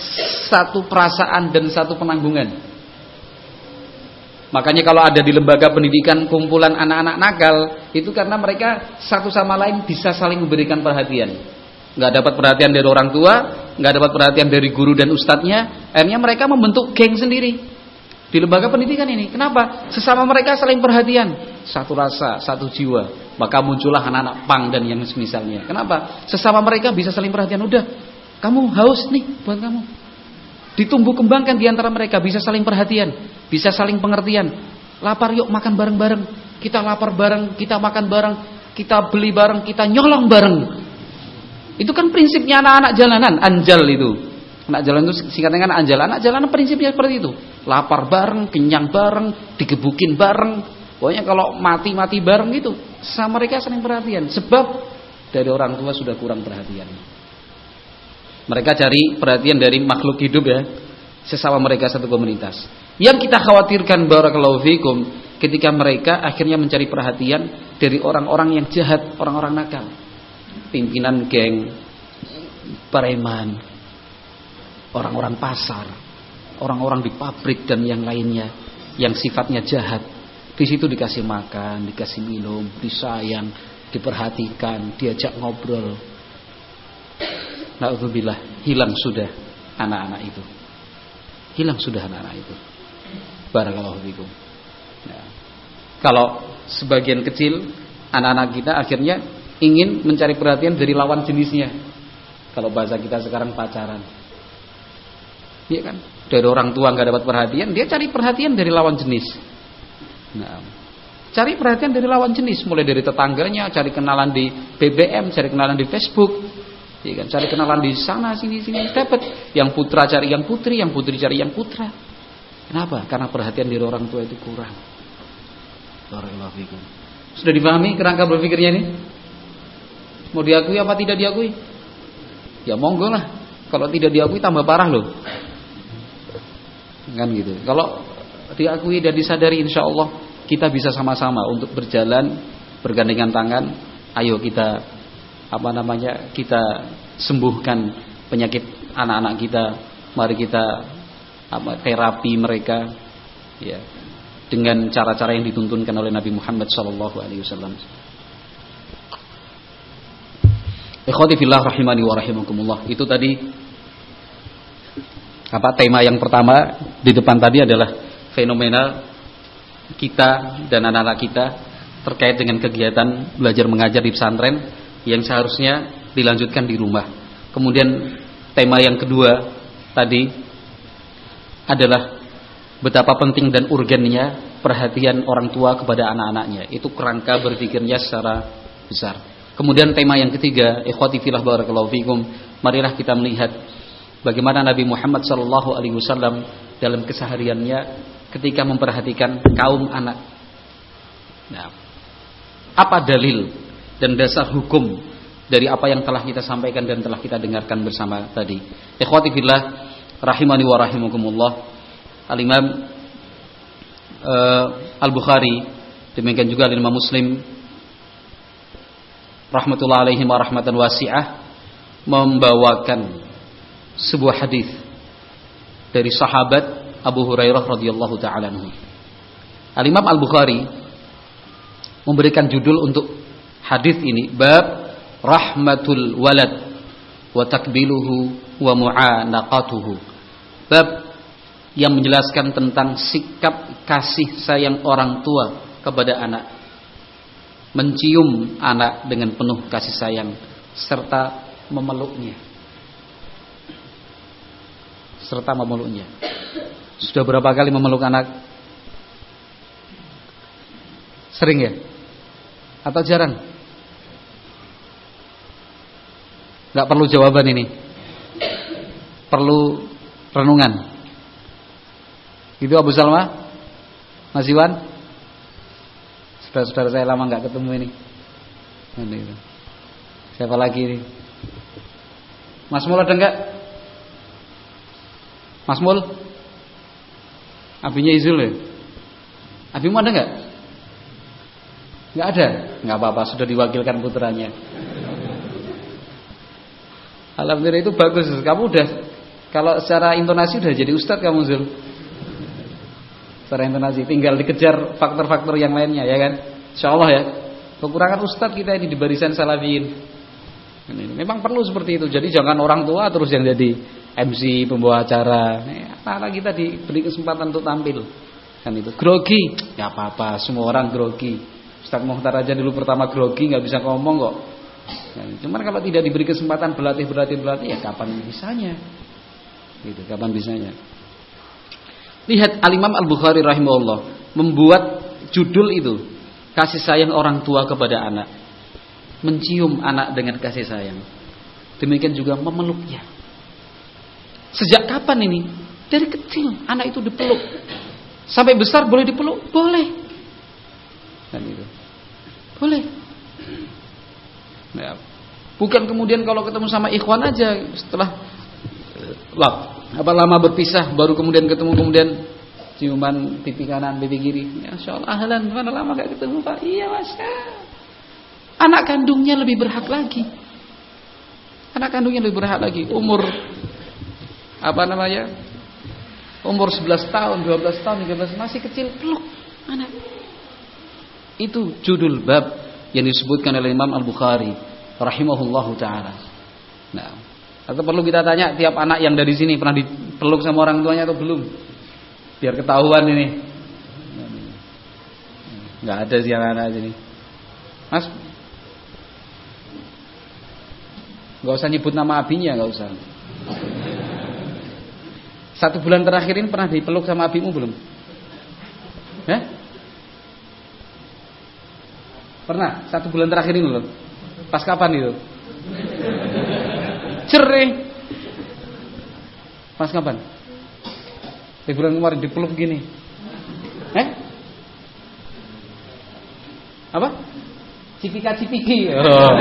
S1: satu perasaan dan satu penanggungan. Makanya kalau ada di lembaga pendidikan kumpulan anak-anak nakal, itu karena mereka satu sama lain bisa saling memberikan perhatian. Gak dapat perhatian dari orang tua, gak dapat perhatian dari guru dan ustadznya, akhirnya mereka membentuk geng sendiri di lembaga pendidikan ini. Kenapa? Sesama mereka saling perhatian, satu rasa, satu jiwa. Maka muncullah anak-anak pang dan yang semisalnya. Kenapa? Sesama mereka bisa saling perhatian. Udah, kamu haus nih buat kamu. Ditumbuh kembangkan di antara mereka bisa saling perhatian, bisa saling pengertian. Lapar yuk makan bareng-bareng. Kita lapar bareng, kita makan bareng, kita beli bareng, kita nyolong bareng. Itu kan prinsipnya anak-anak jalanan, anjal itu. Anak jalan itu singkatnya kan anjal. Anak jalan prinsipnya seperti itu. Lapar bareng, kenyang bareng, digebukin bareng. Pokoknya kalau mati-mati bareng gitu. Sama mereka saling perhatian. Sebab dari orang tua sudah kurang perhatian. Mereka cari perhatian dari makhluk hidup ya. Sesama mereka satu komunitas. Yang kita khawatirkan barakallahu fikum ketika mereka akhirnya mencari perhatian dari orang-orang yang jahat, orang-orang nakal. Pimpinan geng, preman, orang-orang pasar, orang-orang di pabrik dan yang lainnya yang sifatnya jahat. Di situ dikasih makan, dikasih minum, disayang, diperhatikan, diajak ngobrol. Nauzubillah, hilang sudah anak-anak itu. Hilang sudah anak-anak itu. Barakallahu fikum. Ya. Kalau sebagian kecil anak-anak kita akhirnya ingin mencari perhatian dari lawan jenisnya. Kalau bahasa kita sekarang pacaran. Iya kan? dari orang tua nggak dapat perhatian, dia cari perhatian dari lawan jenis. Nah, cari perhatian dari lawan jenis, mulai dari tetangganya, cari kenalan di BBM, cari kenalan di Facebook, ya kan? cari kenalan di sana sini sini dapat. Yang putra cari yang putri, yang putri cari yang putra. Kenapa? Karena perhatian dari orang tua itu kurang. Sudah dipahami kerangka berpikirnya ini? Mau diakui apa tidak diakui? Ya monggo lah. Kalau tidak diakui tambah parah loh kan gitu. Kalau diakui dan disadari insya Allah kita bisa sama-sama untuk berjalan bergandengan tangan. Ayo kita apa namanya kita sembuhkan penyakit anak-anak kita. Mari kita apa terapi mereka ya dengan cara-cara yang dituntunkan oleh Nabi Muhammad sallallahu alaihi wasallam. Ikhwati fillah rahimani wa rahimakumullah. Itu tadi apa tema yang pertama di depan tadi adalah fenomena kita dan anak-anak kita terkait dengan kegiatan belajar mengajar di pesantren yang seharusnya dilanjutkan di rumah. Kemudian tema yang kedua tadi adalah betapa penting dan urgennya perhatian orang tua kepada anak-anaknya. Itu kerangka berpikirnya secara besar. Kemudian tema yang ketiga, ikhwati fillah barakallahu fikum, marilah kita melihat bagaimana Nabi Muhammad sallallahu alaihi wasallam dalam kesehariannya ketika memperhatikan kaum anak. Nah, apa dalil dan dasar hukum dari apa yang telah kita sampaikan dan telah kita dengarkan bersama tadi. Ikhwati fillah rahimani wa rahimakumullah. Al-Imam uh, Al-Bukhari demikian juga Imam Muslim rahmatullah alaihi wa rahmatan wasi'ah membawakan sebuah hadis dari sahabat Abu Hurairah radhiyallahu taala anhu. Al Imam Al Bukhari memberikan judul untuk hadis ini bab rahmatul walad wa takbiluhu wa mu'anaqatuhu. Bab yang menjelaskan tentang sikap kasih sayang orang tua kepada anak. Mencium anak dengan penuh kasih sayang serta memeluknya serta memeluknya. Sudah berapa kali memeluk anak? Sering ya? Atau jarang? Gak perlu jawaban ini. Perlu renungan. Itu Abu Salma? Mas Iwan? Saudara-saudara saya lama gak ketemu ini. Siapa lagi ini? Mas Mul ada enggak? Mas Mul? Abinya Izul ya? Abimu ada nggak? Nggak ada? Nggak apa-apa, sudah diwakilkan putranya. Alhamdulillah itu bagus. Kamu udah kalau secara intonasi udah jadi ustadz kamu Zul. Secara intonasi tinggal dikejar faktor-faktor yang lainnya ya kan. Insya Allah ya. Kekurangan ustadz kita ini di barisan salafiyin. Memang perlu seperti itu. Jadi jangan orang tua terus yang jadi MC pembawa acara. Anak-anak kita diberi kesempatan untuk tampil. Kan itu. Grogi, ya apa-apa, semua orang grogi. Ustaz Muhtar aja dulu pertama grogi nggak bisa ngomong kok. Nah, cuman kalau tidak diberi kesempatan berlatih berlatih berlatih ya kapan bisanya? Gitu, kapan bisanya? Lihat Al-Imam Al-Bukhari rahimahullah membuat judul itu kasih sayang orang tua kepada anak. Mencium anak dengan kasih sayang. Demikian juga memeluknya. Sejak kapan ini? Dari kecil anak itu dipeluk. Sampai besar boleh dipeluk? Boleh. Dan itu. Boleh. Ya. Bukan kemudian kalau ketemu sama ikhwan aja setelah lah, apa lama berpisah baru kemudian ketemu kemudian ciuman pipi kanan pipi kiri. Ya Allah ahlan mana lama gak ketemu Pak? Iya Mas. Anak kandungnya lebih berhak lagi. Anak kandungnya lebih berhak lagi. Umur apa namanya umur 11 tahun, 12 tahun, 13 masih kecil peluk anak. Itu judul bab yang disebutkan oleh Imam Al-Bukhari rahimahullahu taala. Nah, atau perlu kita tanya tiap anak yang dari sini pernah dipeluk sama orang tuanya atau belum? Biar ketahuan ini. Enggak ada sih anak-anak sini. Mas Gak usah nyebut nama abinya, gak usah. Satu bulan terakhir ini pernah dipeluk sama abimu belum? Ya? Pernah? Satu bulan terakhir ini loh. Pas kapan itu? Cerai. Pas kapan? Liburan kemarin dipeluk gini. Eh? Apa? Cipika cipiki. Oh.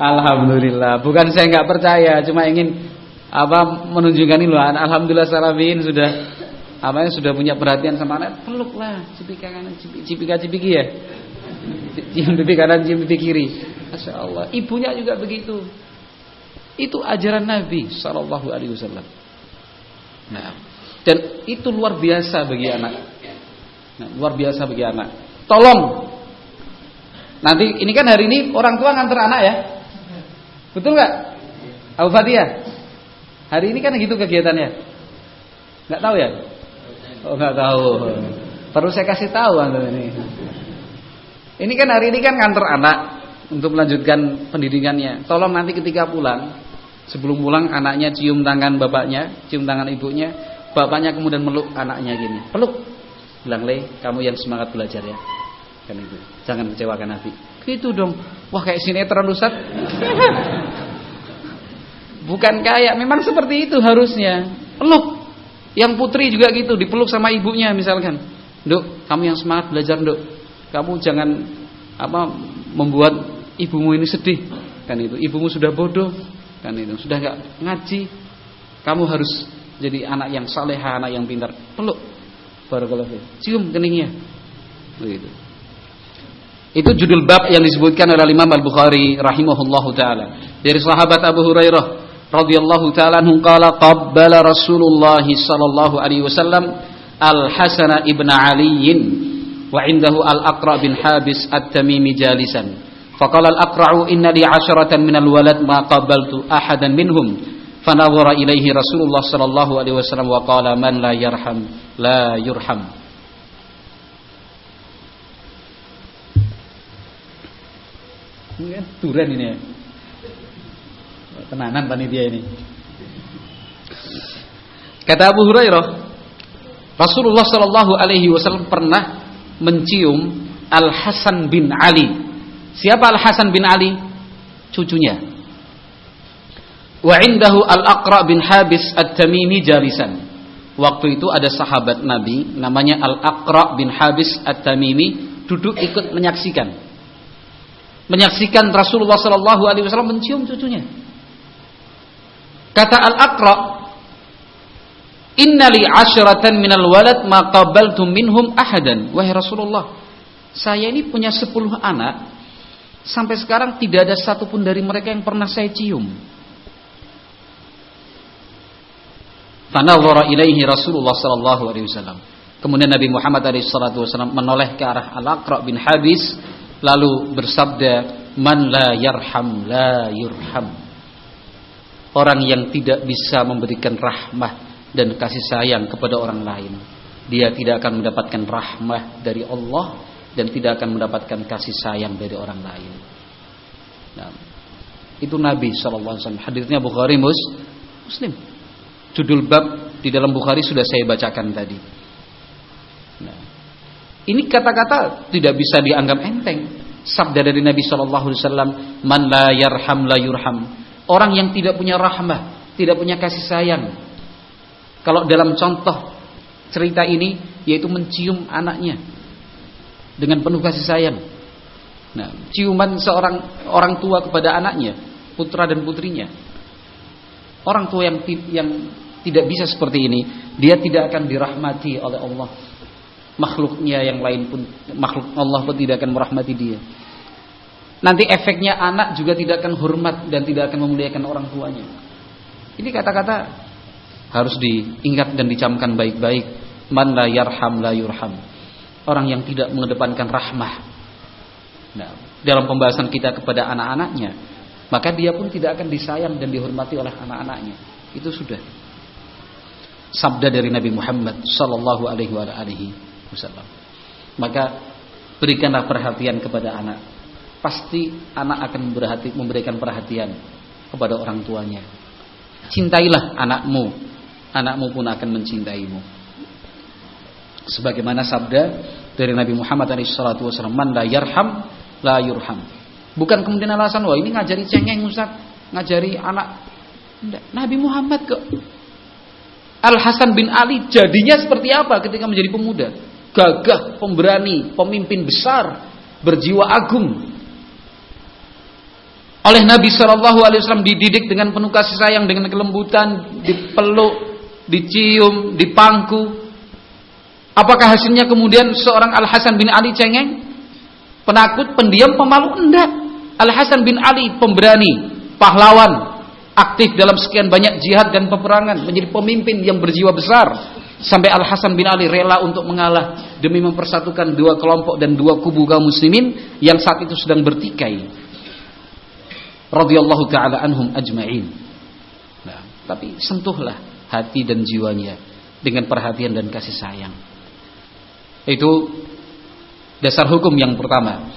S1: Alhamdulillah. Bukan saya nggak percaya, cuma ingin apa menunjukkan ini loh. Alhamdulillah salafin sudah apa sudah punya perhatian sama anak. Peluklah cipika cipika cipiki ya. Cium pipi kanan, cium pipi kiri. Masya Allah. Ibunya juga begitu. Itu ajaran Nabi Sallallahu Alaihi Wasallam. Nah, dan itu luar biasa bagi anak. Nah, luar biasa bagi anak. Tolong. Nanti ini kan hari ini orang tua nganter anak ya. Betul nggak? Abu Fatihah. Hari ini kan gitu kegiatannya. Nggak tahu ya? Oh nggak tahu. Perlu saya kasih tahu anda ini. Ini kan hari ini kan nganter anak untuk melanjutkan pendidikannya. Tolong nanti ketika pulang, sebelum pulang anaknya cium tangan bapaknya, cium tangan ibunya, bapaknya kemudian meluk anaknya gini. Peluk. Bilang, "Le, kamu yang semangat belajar ya." Kan itu. Jangan kecewakan Nabi. Gitu dong. Wah, kayak sinetron Ustaz. Bukan kayak, memang seperti itu harusnya. Peluk. Yang putri juga gitu, dipeluk sama ibunya misalkan. Duk, kamu yang semangat belajar, Duk. Kamu jangan apa membuat ibumu ini sedih. Kan itu. Ibumu sudah bodoh, kan itu. Sudah enggak ngaji. Kamu harus jadi anak yang saleha, anak yang pintar. Peluk. Barakallahu Cium keningnya. Begitu. Itu judul bab yang disebutkan oleh Imam Al-Bukhari rahimahullahu taala. Dari sahabat Abu Hurairah radhiyallahu taala anhu qala qabbala Rasulullah sallallahu alaihi wasallam Al-Hasan ibn Ali wa indahu Al-Aqra bin Habis At-Tamimi jalisan. Faqala Al-Aqra'u inna li 'asharatan min al-walad ma qabbaltu ahadan minhum. Fanadhara ilaihi Rasulullah sallallahu alaihi wasallam wa qala man la yarham la yurham. Ini kan duran ini ya. Tenanan panitia ini. Kata Abu Hurairah, Rasulullah Shallallahu Alaihi Wasallam pernah mencium Al Hasan bin Ali. Siapa Al Hasan bin Ali? Cucunya. Wa indahu Al Aqra bin Habis At-Tamimi jalisan. Waktu itu ada sahabat Nabi namanya Al Aqra bin Habis At-Tamimi duduk ikut menyaksikan. Menyaksikan Rasulullah Shallallahu Alaihi Wasallam mencium cucunya. Kata Al-Aqra, "Innali asyratan minal walad ma qabaltu minhum ahadan." Wahai Rasulullah, saya ini punya sepuluh anak, sampai sekarang tidak ada satupun dari mereka yang pernah saya cium. Fanadhara ilaihi Rasulullah sallallahu alaihi wasallam. Kemudian Nabi Muhammad alaihi salatu wasallam menoleh ke arah Al-Aqra bin Habis lalu bersabda, "Man la yarham la yurham." Orang yang tidak bisa memberikan rahmah dan kasih sayang kepada orang lain, dia tidak akan mendapatkan rahmah dari Allah dan tidak akan mendapatkan kasih sayang dari orang lain. Nah, itu Nabi Wasallam. Hadirnya Bukhari mus, Muslim. Judul bab di dalam Bukhari sudah saya bacakan tadi. Nah, ini kata-kata tidak bisa dianggap enteng. Sabda dari Nabi Wasallam, "Man la yarham la yurham." Orang yang tidak punya rahmah, tidak punya kasih sayang. Kalau dalam contoh cerita ini yaitu mencium anaknya dengan penuh kasih sayang. Nah, ciuman seorang orang tua kepada anaknya, putra dan putrinya. Orang tua yang yang tidak bisa seperti ini, dia tidak akan dirahmati oleh Allah. Makhluknya yang lain pun makhluk Allah pun tidak akan merahmati dia. Nanti efeknya anak juga tidak akan hormat dan tidak akan memuliakan orang tuanya. Ini kata-kata harus diingat dan dicamkan baik-baik. Man la yarham la yurham. Orang yang tidak mengedepankan rahmah. Nah, dalam pembahasan kita kepada anak-anaknya, maka dia pun tidak akan disayang dan dihormati oleh anak-anaknya. Itu sudah sabda dari Nabi Muhammad sallallahu alaihi wasallam. Maka berikanlah perhatian kepada anak pasti anak akan berhati, memberikan perhatian kepada orang tuanya. Cintailah anakmu, anakmu pun akan mencintaimu. Sebagaimana sabda dari Nabi Muhammad SAW, "Man la yarham la yurham." Bukan kemudian alasan, wah ini ngajari cengeng Ustaz, ngajari anak. Nabi Muhammad kok Al Hasan bin Ali jadinya seperti apa ketika menjadi pemuda? Gagah, pemberani, pemimpin besar, berjiwa agung, oleh Nabi Shallallahu Alaihi Wasallam dididik dengan penuh kasih sayang, dengan kelembutan, dipeluk, dicium, dipangku. Apakah hasilnya kemudian seorang Al Hasan bin Ali cengeng, penakut, pendiam, pemalu? Enggak. Al Hasan bin Ali pemberani, pahlawan, aktif dalam sekian banyak jihad dan peperangan, menjadi pemimpin yang berjiwa besar. Sampai Al Hasan bin Ali rela untuk mengalah demi mempersatukan dua kelompok dan dua kubu kaum muslimin yang saat itu sedang bertikai radhiyallahu taala anhum ajma'in. Nah, tapi sentuhlah hati dan jiwanya dengan perhatian dan kasih sayang. Itu dasar hukum yang pertama.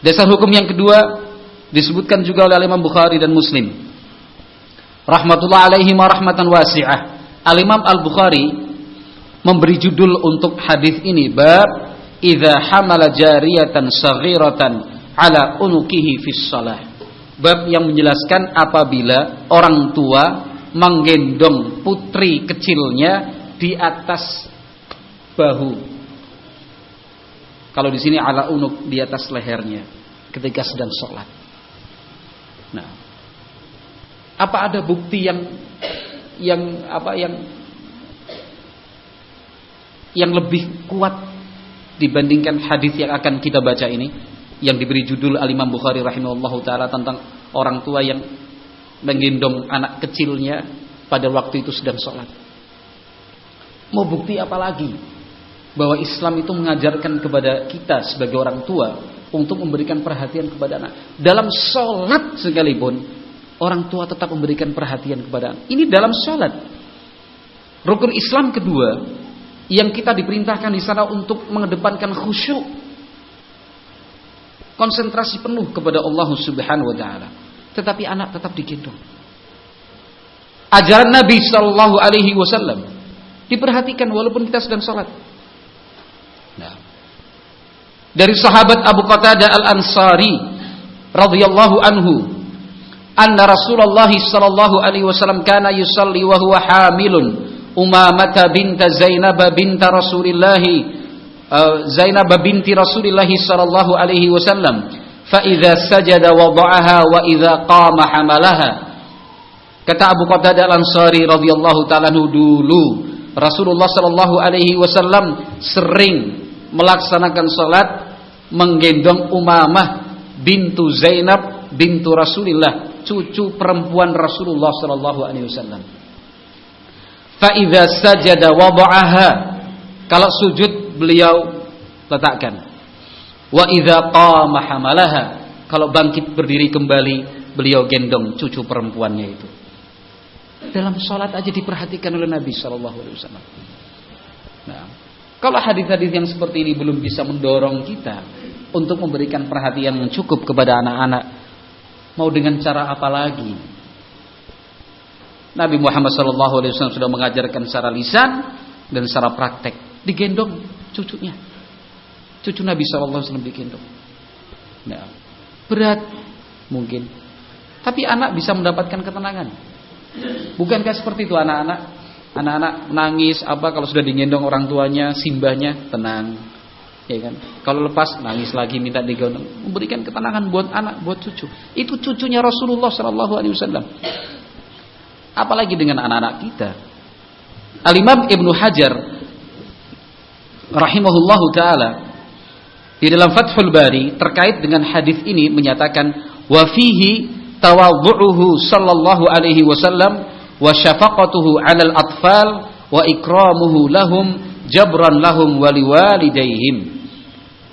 S1: Dasar hukum yang kedua disebutkan juga oleh Imam Bukhari dan Muslim. Rahmatullah alaihi wa rahmatan wasi'ah. Al-Imam Al-Bukhari memberi judul untuk hadis ini bab idza hamala jariyatan saghiratan ala unukihi fis salah bab yang menjelaskan apabila orang tua menggendong putri kecilnya di atas bahu. Kalau di sini ala unuk di atas lehernya ketika sedang sholat. Nah, apa ada bukti yang yang apa yang yang lebih kuat dibandingkan hadis yang akan kita baca ini? yang diberi judul Al-Imam Bukhari rahimahullahu taala tentang orang tua yang menggendong anak kecilnya pada waktu itu sedang sholat. Mau bukti apa lagi? Bahwa Islam itu mengajarkan kepada kita sebagai orang tua untuk memberikan perhatian kepada anak. Dalam sholat sekalipun, orang tua tetap memberikan perhatian kepada anak. Ini dalam sholat. Rukun Islam kedua, yang kita diperintahkan di sana untuk mengedepankan khusyuk konsentrasi penuh kepada Allah Subhanahu wa taala. Tetapi anak tetap digendong. Ajaran Nabi sallallahu alaihi wasallam diperhatikan walaupun kita sedang sholat. Nah. Dari sahabat Abu Qatadah Al-Ansari radhiyallahu anhu anna Rasulullah sallallahu alaihi wasallam kana yusalli wa huwa hamilun Umamah bint Zainab bint Rasulillah Uh, Zainab binti Rasulullah sallallahu alaihi wasallam fa idza sajada wada'aha wa idza qama kata Abu Qatadah Al-Ansari radhiyallahu taala dulu Rasulullah sallallahu alaihi wasallam sering melaksanakan salat menggendong Umamah bintu Zainab bintu Rasulullah cucu perempuan Rasulullah sallallahu alaihi wasallam. Fa idza sajada wada'aha. Kalau sujud beliau letakkan. Wa idza qama hamalaha. Kalau bangkit berdiri kembali, beliau gendong cucu perempuannya itu. Dalam sholat aja diperhatikan oleh Nabi Shallallahu Alaihi Wasallam. Nah, kalau hadis-hadis yang seperti ini belum bisa mendorong kita untuk memberikan perhatian yang cukup kepada anak-anak, mau dengan cara apa lagi? Nabi Muhammad SAW sudah mengajarkan secara lisan dan secara praktek, digendong cucunya. Cucu Nabi SAW digendong. Nah, berat mungkin. Tapi anak bisa mendapatkan ketenangan. Bukankah seperti itu anak-anak? Anak-anak nangis apa kalau sudah digendong orang tuanya, simbahnya tenang. Ya kan? Kalau lepas nangis lagi minta digendong, memberikan ketenangan buat anak, buat cucu. Itu cucunya Rasulullah sallallahu alaihi wasallam. Apalagi dengan anak-anak kita. Al-Imam Ibnu Hajar rahimahullahu taala di dalam Fathul Bari terkait dengan hadis ini menyatakan wa fihi tawadhu'uhu sallallahu alaihi wasallam wa syafaqatuhu 'alal atfal wa ikramuhu lahum jabran lahum wa liwalidayhim.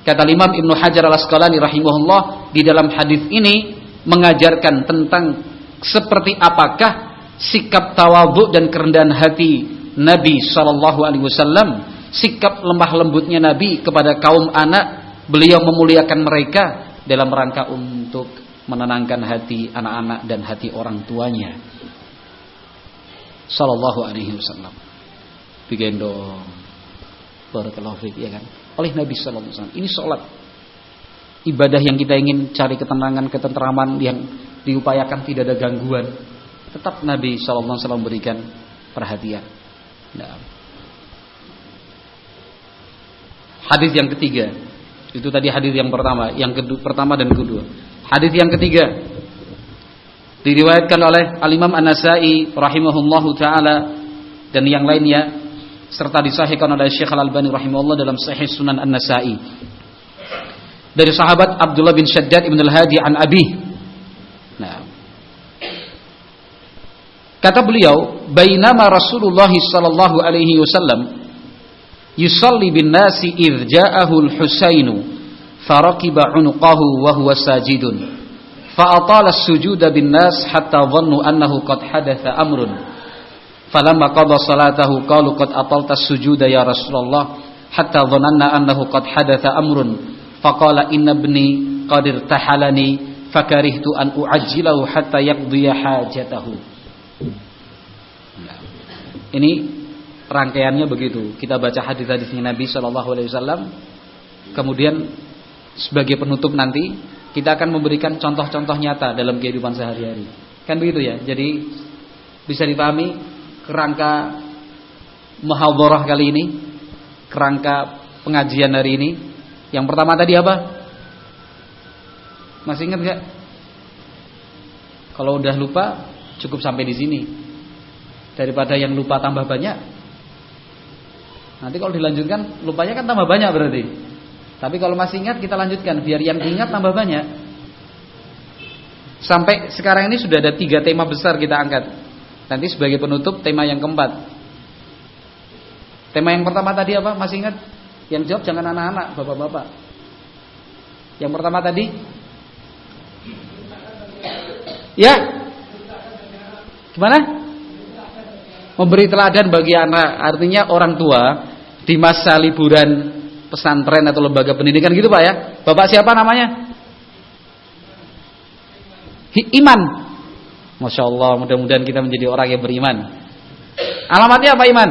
S1: Kata Imam Ibnu Hajar Al-Asqalani rahimahullah di dalam hadis ini mengajarkan tentang seperti apakah sikap tawadhu dan kerendahan hati Nabi sallallahu alaihi wasallam sikap lemah lembutnya Nabi kepada kaum anak, beliau memuliakan mereka dalam rangka untuk menenangkan hati anak-anak dan hati orang tuanya. sallallahu alaihi wasallam. Digendong. Barakallahu ya kan. Oleh Nabi sallallahu alaihi wasallam. Ini salat. Ibadah yang kita ingin cari ketenangan, ketenteraman yang diupayakan tidak ada gangguan. Tetap Nabi sallallahu alaihi wasallam berikan perhatian. Nah. Hadis yang ketiga. Itu tadi hadis yang pertama, yang kedua, pertama dan kedua. Hadis yang ketiga diriwayatkan oleh Al-Imam An-Nasa'i rahimahullahu taala dan yang lainnya serta disahihkan oleh Syekh Al-Albani rahimahullah dalam Sahih Sunan An-Nasa'i. Dari sahabat Abdullah bin Shaddad Ibn Al-Hadi an Abi. Nah. Kata beliau, "Bainama Rasulullah sallallahu alaihi wasallam yusalli bin nasi idh ja'ahu al-Husainu farakiba 'unuqahu wa huwa sajidun. Fa'atala sujuda bin nas hatta dhannu annahu qad hadatha amrun. Falamma qada salatahu qalu qad atalta sujuda ya Rasulullah hatta dhananna annahu qad hadatha amrun. Faqala inna ibni qad irtahalani fakarihtu an uajjilahu hatta yaqdiya hajatahu. Nah. Ini rangkaiannya begitu. Kita baca hadis-hadisnya Nabi Shallallahu Alaihi Wasallam. Kemudian sebagai penutup nanti kita akan memberikan contoh-contoh nyata dalam kehidupan sehari-hari. Kan begitu ya. Jadi bisa dipahami kerangka muhadharah kali ini, kerangka pengajian hari ini. Yang pertama tadi apa? Masih ingat gak? Kalau udah lupa, cukup sampai di sini. Daripada yang lupa tambah banyak. Nanti kalau dilanjutkan, lupanya kan tambah banyak berarti. Tapi kalau masih ingat kita lanjutkan biar yang ingat tambah banyak. Sampai sekarang ini sudah ada tiga tema besar kita angkat. Nanti sebagai penutup tema yang keempat. Tema yang pertama tadi apa? Masih ingat? Yang jawab jangan anak-anak, bapak-bapak. Yang pertama tadi? Ya. Gimana? Memberi teladan bagi anak, artinya orang tua di masa liburan pesantren atau lembaga pendidikan gitu Pak ya. Bapak siapa namanya? Iman. Masya Allah, mudah-mudahan kita menjadi orang yang beriman. Alamatnya apa Iman?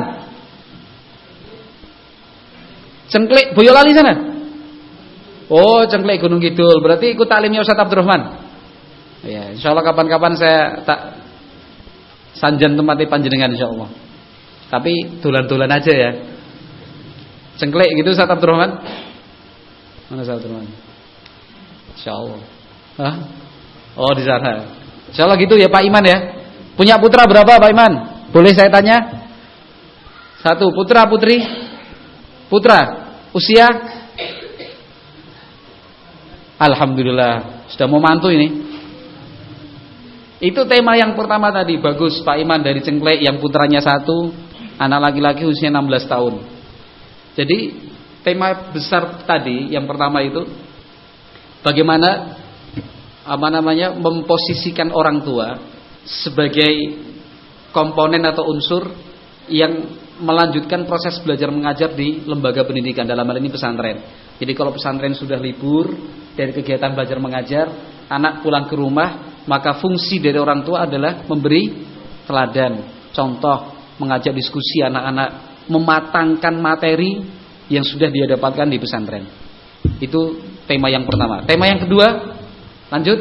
S1: Cengklik Boyolali sana. Oh, Cengklik Gunung Kidul. Berarti ikut taklimnya Ustaz Abdurrahman. Ya, insya Allah kapan-kapan saya tak sanjan tempatnya panjenengan insya Allah. Tapi tulan-tulan aja ya. Cengklek gitu Ustaz Abdurrahman? Mana Ustaz Abdurrahman? Insyaallah. Hah? Oh, di sana. Insyaallah gitu ya Pak Iman ya. Punya putra berapa Pak Iman? Boleh saya tanya? Satu, putra putri? Putra. Usia? Alhamdulillah, sudah mau mantu ini. Itu tema yang pertama tadi bagus Pak Iman dari Cengklek yang putranya satu, anak laki-laki usia 16 tahun. Jadi tema besar tadi yang pertama itu bagaimana apa namanya memposisikan orang tua sebagai komponen atau unsur yang melanjutkan proses belajar mengajar di lembaga pendidikan dalam hal ini pesantren. Jadi kalau pesantren sudah libur dari kegiatan belajar mengajar, anak pulang ke rumah, maka fungsi dari orang tua adalah memberi teladan, contoh, mengajak diskusi anak-anak mematangkan materi yang sudah dia dapatkan di pesantren. Itu tema yang pertama. Tema yang kedua, lanjut.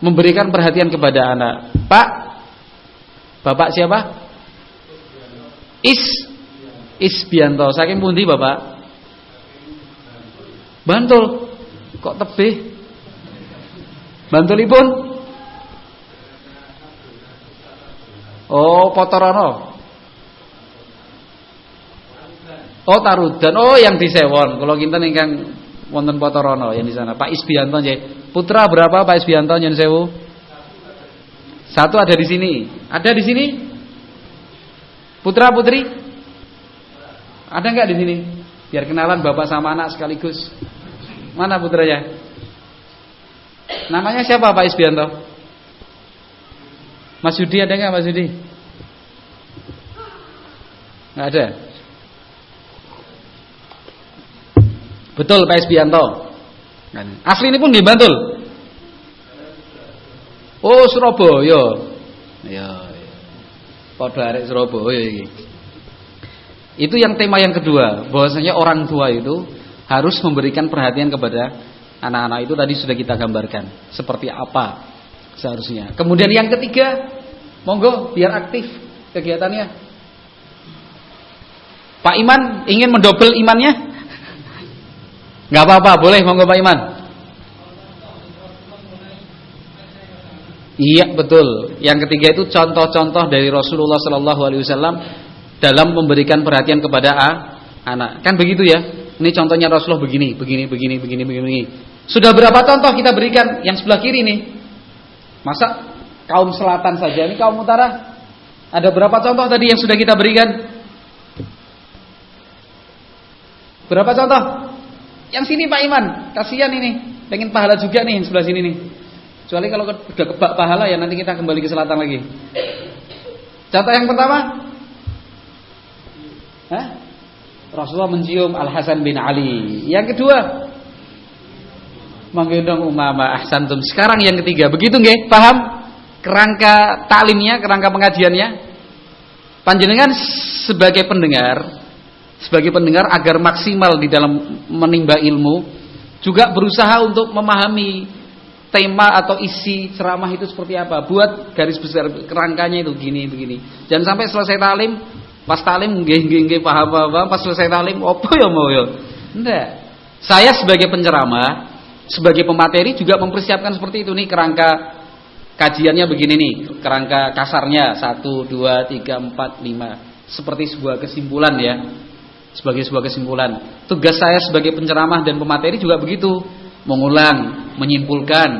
S1: Memberikan perhatian kepada anak. Pak, Bapak siapa? Is Isbianto. Saking pundi, Bapak? Bantul. Kok tebih? Bantulipun? Oh, Potorono. Oh, Tarudan. Oh, yang di Sewon. Kalau kita ingkang wonten Potorono yang di sana. Pak Isbianto nggih. Putra berapa Pak Isbianto nyen sewu? Satu ada di sini. Ada di sini? Putra putri? Ada enggak di sini? Biar kenalan bapak sama anak sekaligus. Mana putranya? Namanya siapa Pak Isbianto? Mas Yudi ada nggak Mas Yudi? Nggak ada. Betul Pak Esbianto. Asli ini pun di Bantul. Oh Surabaya. Ya, ya. Padha arek Surabaya iki. Itu yang tema yang kedua, bahwasanya orang tua itu harus memberikan perhatian kepada anak-anak itu tadi sudah kita gambarkan seperti apa seharusnya. Kemudian yang ketiga, monggo biar aktif kegiatannya. Pak Iman ingin mendobel imannya? Gak apa-apa, boleh monggo Pak Iman. Iya betul. Yang ketiga itu contoh-contoh dari Rasulullah Sallallahu Alaihi Wasallam dalam memberikan perhatian kepada A, anak. Kan begitu ya? Ini contohnya Rasulullah begini, begini, begini, begini, begini. Sudah berapa contoh kita berikan? Yang sebelah kiri nih. Masa kaum selatan saja ini kaum utara? Ada berapa contoh tadi yang sudah kita berikan? Berapa contoh? Yang sini Pak Iman, kasihan ini, pengen pahala juga nih yang sebelah sini nih. Kecuali kalau udah kebak pahala ya nanti kita kembali ke selatan lagi. Contoh yang pertama. Hah? Rasulullah mencium Al Hasan bin Ali. Yang kedua, menggendong Umama Ahsantum. Sekarang yang ketiga, begitu nggih? Paham? Kerangka taklimnya, kerangka pengajiannya. Panjenengan sebagai pendengar, sebagai pendengar agar maksimal di dalam menimba ilmu, juga berusaha untuk memahami tema atau isi ceramah itu seperti apa. Buat garis besar kerangkanya itu gini begini. Jangan sampai selesai talim, pas talim nggih nggih nggih paham paham, pas selesai talim opo ya mau ya. Enggak. Saya sebagai penceramah, sebagai pemateri juga mempersiapkan seperti itu nih kerangka kajiannya begini nih, kerangka kasarnya satu dua tiga empat lima seperti sebuah kesimpulan ya. Sebagai sebuah kesimpulan. Tugas saya sebagai penceramah dan pemateri juga begitu mengulang, menyimpulkan,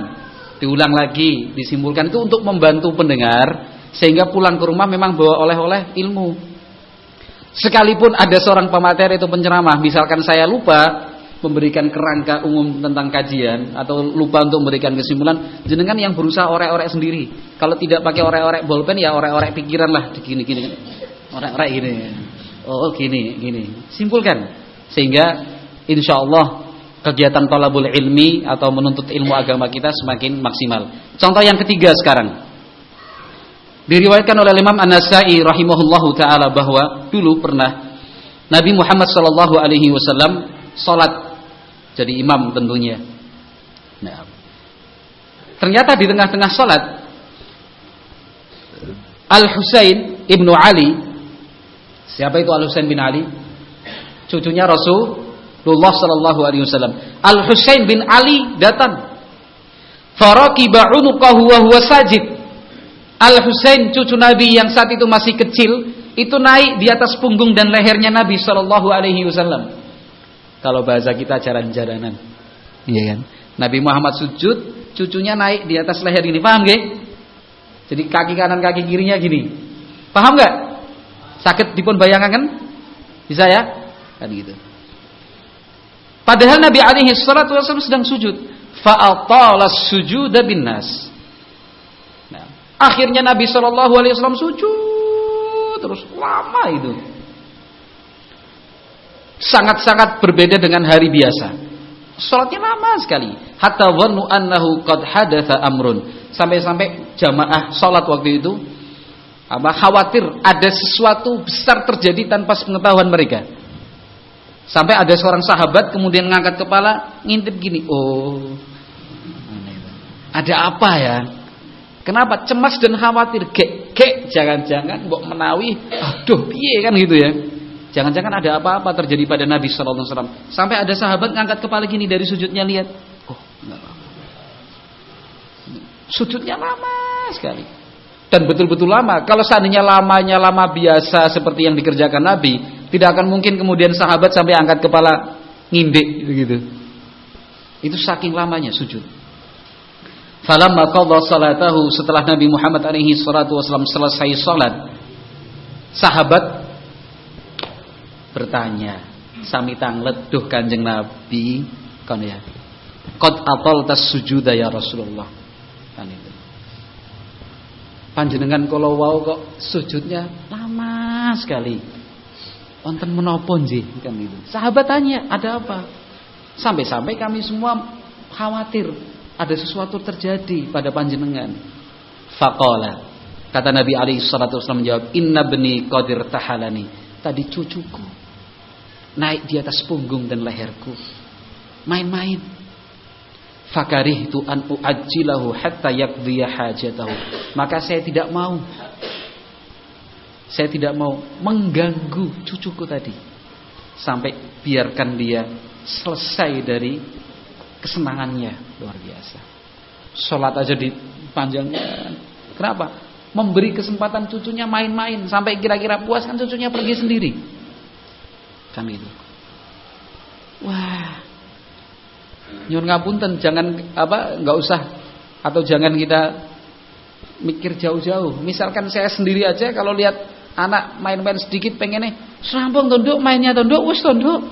S1: diulang lagi, disimpulkan itu untuk membantu pendengar sehingga pulang ke rumah memang bawa oleh-oleh ilmu. Sekalipun ada seorang pemateri itu penceramah, misalkan saya lupa memberikan kerangka umum tentang kajian atau lupa untuk memberikan kesimpulan, jenengan yang berusaha orek-orek sendiri. Kalau tidak pakai orek-orek bolpen ya orek-orek pikiran lah, gini-gini. Orek-orek gini. Oh, gini, gini. Simpulkan sehingga insya Allah kegiatan talabul ilmi atau menuntut ilmu agama kita semakin maksimal. Contoh yang ketiga sekarang. Diriwayatkan oleh Imam An-Nasa'i rahimahullahu taala bahwa dulu pernah Nabi Muhammad sallallahu alaihi wasallam salat jadi imam tentunya. Nah, ternyata di tengah-tengah salat Al-Husain ibnu Ali Siapa itu Al-Husain bin Ali? Cucunya Rasul Rasulullah sallallahu alaihi wasallam. Al Husain bin Ali datang. Faraqiba unuqahu wa huwa sajid. Al Husain cucu Nabi yang saat itu masih kecil itu naik di atas punggung dan lehernya Nabi sallallahu alaihi wasallam. Kalau bahasa kita jaran-jaranan. Iya kan? Nabi Muhammad sujud, cucunya naik di atas leher ini. Paham gak? Jadi kaki kanan kaki kirinya gini. Paham nggak? Sakit dipun bayangkan kan? Bisa ya? Kan gitu. Padahal Nabi alaihi salatu wasallam sedang sujud. Fa'atala sujud bin nas. Nah, akhirnya Nabi sallallahu alaihi wasallam sujud terus lama itu. Sangat-sangat berbeda dengan hari biasa. Salatnya lama sekali. Hatta dhannu annahu qad hadatha amrun. Sampai-sampai jamaah salat waktu itu apa khawatir ada sesuatu besar terjadi tanpa pengetahuan mereka. Sampai ada seorang sahabat kemudian ngangkat kepala, ngintip gini, oh, ada apa ya? Kenapa cemas dan khawatir? Gek, gek, jangan-jangan mbok menawi, aduh, piye kan gitu ya? Jangan-jangan ada apa-apa terjadi pada Nabi Shallallahu Alaihi Wasallam. Sampai ada sahabat ngangkat kepala gini dari sujudnya lihat, oh, Sujudnya lama sekali dan betul-betul lama. Kalau seandainya lamanya lama biasa seperti yang dikerjakan Nabi, tidak akan mungkin kemudian sahabat sampai angkat kepala ngindik begitu. Itu saking lamanya sujud. Falamma qadha salatahu setelah Nabi Muhammad alaihi salatu wasallam selesai salat, sahabat bertanya, sami tanglet duh Kanjeng Nabi kon ya. Qad ataltas sujuda ya Rasulullah. Kan itu. Panjenengan kalau wau kok sujudnya lama sekali. Wonten menapa nggih kan itu. Sahabat tanya, ada apa? Sampai-sampai kami semua khawatir ada sesuatu terjadi pada panjenengan. Faqala. Kata Nabi Ali salatu wasallam menjawab, "Inna bni qadir tahalani." Tadi cucuku naik di atas punggung dan leherku. Main-main. Fakarihtu an uajjilahu hatta yaqdiya hajatahu. Maka saya tidak mau saya tidak mau mengganggu cucuku tadi sampai biarkan dia selesai dari kesenangannya luar biasa. Sholat aja dipanjangkan. Kenapa? Memberi kesempatan cucunya main-main sampai kira-kira puas kan cucunya pergi sendiri. Kan itu. Wah. Nyun ngapunten jangan apa nggak usah atau jangan kita mikir jauh-jauh. Misalkan saya sendiri aja kalau lihat anak main-main sedikit pengen nih serampung tunduk mainnya tunduk wis tunduk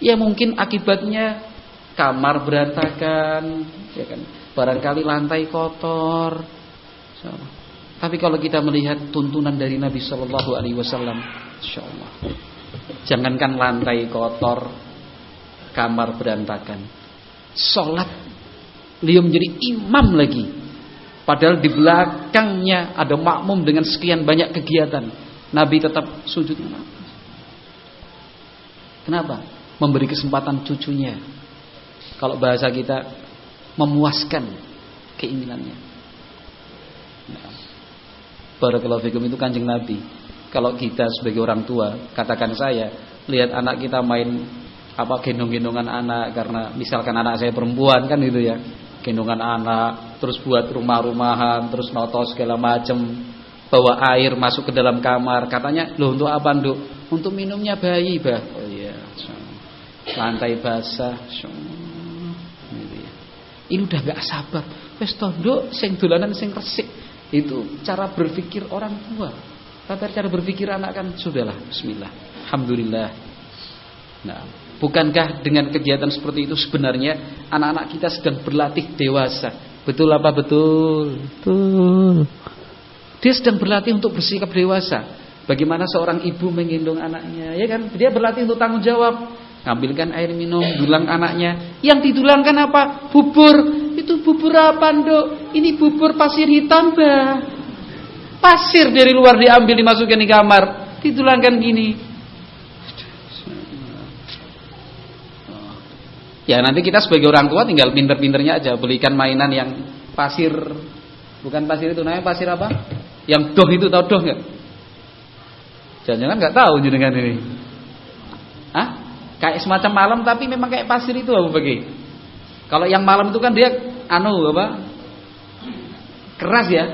S1: ya mungkin akibatnya kamar berantakan ya kan barangkali lantai kotor tapi kalau kita melihat tuntunan dari Nabi Shallallahu Alaihi Wasallam insyaallah jangankan lantai kotor kamar berantakan sholat beliau menjadi imam lagi Padahal di belakangnya ada makmum dengan sekian banyak kegiatan. Nabi tetap sujud. Kenapa? Memberi kesempatan cucunya. Kalau bahasa kita memuaskan keinginannya. Barakallahu fikum itu kanjeng Nabi. Kalau kita sebagai orang tua, katakan saya, lihat anak kita main apa gendong-gendongan anak karena misalkan anak saya perempuan kan gitu ya gendongan anak, terus buat rumah-rumahan, terus noto segala macam, bawa air masuk ke dalam kamar. Katanya, "Loh, untuk apa, Nduk?" "Untuk minumnya bayi, Bah." Oh iya. Lantai basah. Gitu ya. Ini udah gak sabar. Wes tondok sing dolanan sing resik. Itu cara berpikir orang tua. Tapi cara berpikir anak kan sudahlah. Bismillah. Alhamdulillah. Nah, Bukankah dengan kegiatan seperti itu sebenarnya anak-anak kita sedang berlatih dewasa? Betul apa betul? Betul. Dia sedang berlatih untuk bersikap dewasa. Bagaimana seorang ibu menggendong anaknya, ya kan? Dia berlatih untuk tanggung jawab. Ambilkan air minum, dulang anaknya. Yang didulangkan apa? Bubur. Itu bubur apa, Dok? Ini bubur pasir hitam, Bah. Pasir dari luar diambil dimasukkan di kamar. Didulangkan gini. Ya nanti kita sebagai orang tua tinggal pinter-pinternya aja belikan mainan yang pasir bukan pasir itu namanya pasir apa? Yang doh itu tahu doh nggak? Jangan-jangan nggak tahu dengan ini. Hah? Kayak semacam malam tapi memang kayak pasir itu apa bagi? Kalau yang malam itu kan dia anu apa? Keras ya.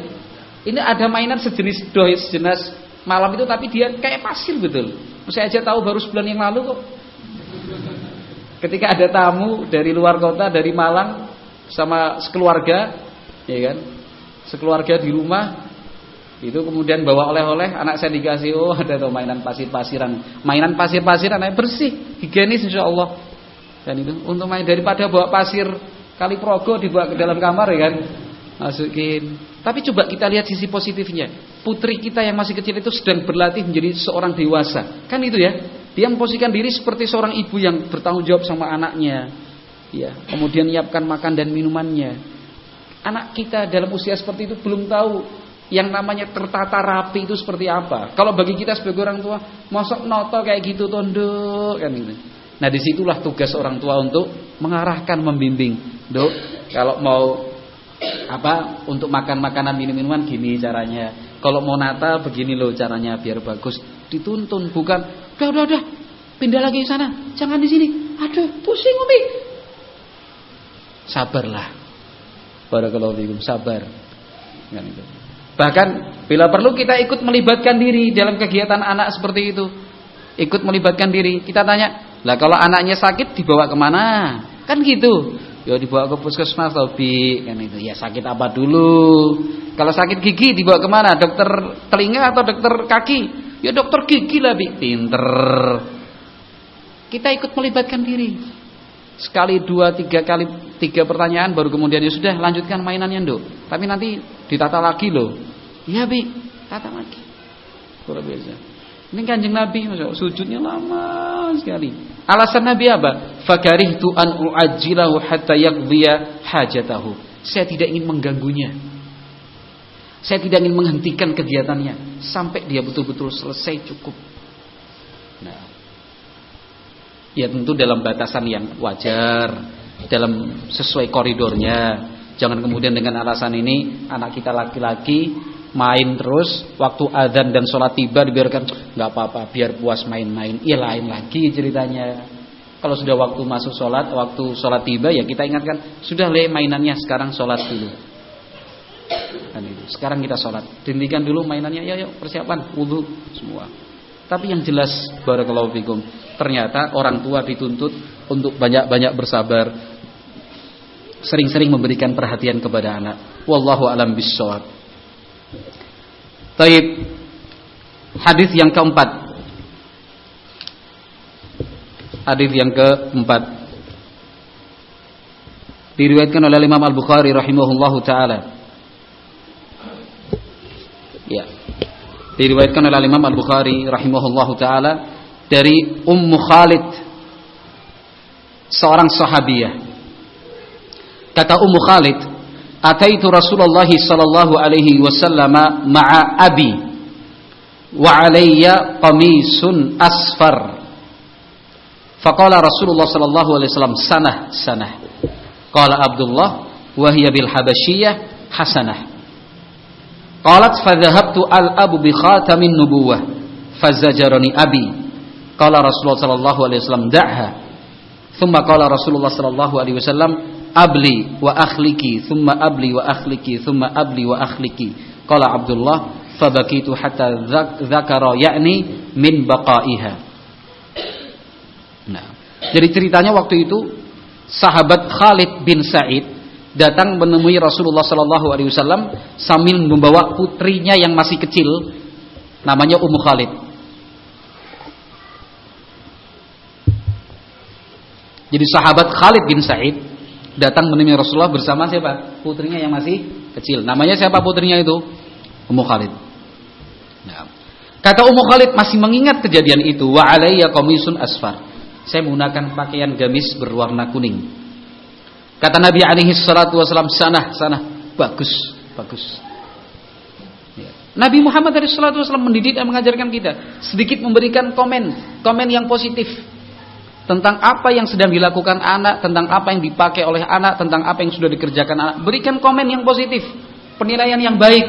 S1: Ini ada mainan sejenis doh sejenis malam itu tapi dia kayak pasir betul. Saya aja tahu baru sebulan yang lalu kok. Ketika ada tamu dari luar kota, dari Malang sama sekeluarga, ya kan? Sekeluarga di rumah itu kemudian bawa oleh-oleh, anak saya dikasih oh ada tuh mainan pasir-pasiran. Mainan pasir-pasiran eh, bersih, higienis insyaallah. Dan itu untuk main daripada bawa pasir kali progo dibawa ke dalam kamar ya kan. Masukin. Tapi coba kita lihat sisi positifnya. Putri kita yang masih kecil itu sedang berlatih menjadi seorang dewasa. Kan itu ya. Dia memposisikan diri seperti seorang ibu yang bertanggung jawab sama anaknya. Ya, kemudian menyiapkan makan dan minumannya. Anak kita dalam usia seperti itu belum tahu yang namanya tertata rapi itu seperti apa. Kalau bagi kita sebagai orang tua, mosok noto kayak gitu tondok kan gitu. Nah, di situlah tugas orang tua untuk mengarahkan, membimbing. Dok, kalau mau apa untuk makan makanan minum minuman gini caranya. Kalau mau nata begini loh caranya biar bagus. Dituntun bukan Udah, udah, udah. Pindah lagi ke sana. Jangan di sini. Aduh, pusing Umi. Sabarlah. Barakallahu fikum, sabar. Kan. Bahkan bila perlu kita ikut melibatkan diri dalam kegiatan anak seperti itu. Ikut melibatkan diri. Kita tanya, lah kalau anaknya sakit dibawa ke mana? Kan gitu. Ya dibawa ke puskesmas Bi kan itu. Ya sakit apa dulu? Kalau sakit gigi dibawa ke mana? Dokter telinga atau dokter kaki? Ya dokter gigi lah bi, pinter. Kita ikut melibatkan diri. Sekali dua tiga kali tiga pertanyaan baru kemudian ya sudah lanjutkan mainannya dok. Tapi nanti ditata lagi loh. Iya bi, tata lagi. Luar biasa. Ini kanjeng Nabi sujudnya lama sekali. Alasan Nabi apa? tu an uajilahu hatta yakbiya hajatahu. Saya tidak ingin mengganggunya Saya tidak ingin menghentikan kegiatannya sampai dia betul-betul selesai cukup. Nah, ya tentu dalam batasan yang wajar, dalam sesuai koridornya. Jangan kemudian dengan alasan ini anak kita laki-laki main terus waktu adzan dan sholat tiba dibiarkan nggak apa-apa biar puas main-main. Iya lain lagi ceritanya. Kalau sudah waktu masuk sholat, waktu sholat tiba ya kita ingatkan sudah le mainannya sekarang sholat dulu. Dan itu. Sekarang kita sholat. Dihentikan dulu mainannya. Ya yuk persiapan wudhu semua. Tapi yang jelas barakallahu fikum, ternyata orang tua dituntut untuk banyak-banyak bersabar, sering-sering memberikan perhatian kepada anak. Wallahu alam bissawab. Taib. Hadis yang keempat. Hadis yang keempat. Diriwayatkan oleh Imam Al-Bukhari rahimahullahu taala. Ya. Diriwayatkan oleh Imam Al-Bukhari rahimahullahu taala dari Ummu Khalid seorang sahabiah Kata Ummu Khalid, "Ataitu Rasulullah sallallahu alaihi wasallam ma'a abi wa alayya qamisun asfar." Faqala Rasulullah sallallahu alaihi wasallam, "Sanah, sanah." Qala Abdullah, "Wa hiya bil habasyiyah hasanah." Qalat fadhahabtu al-abu bi khatamin nubuwah fazajarani abi. Qala Rasulullah sallallahu alaihi wasallam, "Da'ha." Thumma qala Rasulullah sallallahu alaihi wasallam, abli wa akhliki thumma abli wa akhliki thumma abli wa akhliki. Qala Abdullah fabakitu hatta dzakara yakni min baqaiha. Nah jadi ceritanya waktu itu sahabat Khalid bin Sa'id datang menemui Rasulullah sallallahu alaihi wasallam sambil membawa putrinya yang masih kecil namanya Ummu Khalid. Jadi sahabat Khalid bin Sa'id datang menemui Rasulullah bersama siapa? Putrinya yang masih kecil. Namanya siapa putrinya itu? Ummu Khalid. Nah. Kata Ummu Khalid masih mengingat kejadian itu. Wa alayya qamisun asfar. Saya menggunakan pakaian gamis berwarna kuning. Kata Nabi alaihi salatu wasallam, "Sana, sana. Bagus, bagus." Ya. Nabi Muhammad alaihi salatu wasallam mendidik dan mengajarkan kita sedikit memberikan komen, komen yang positif tentang apa yang sedang dilakukan anak, tentang apa yang dipakai oleh anak, tentang apa yang sudah dikerjakan anak. Berikan komen yang positif, penilaian yang baik.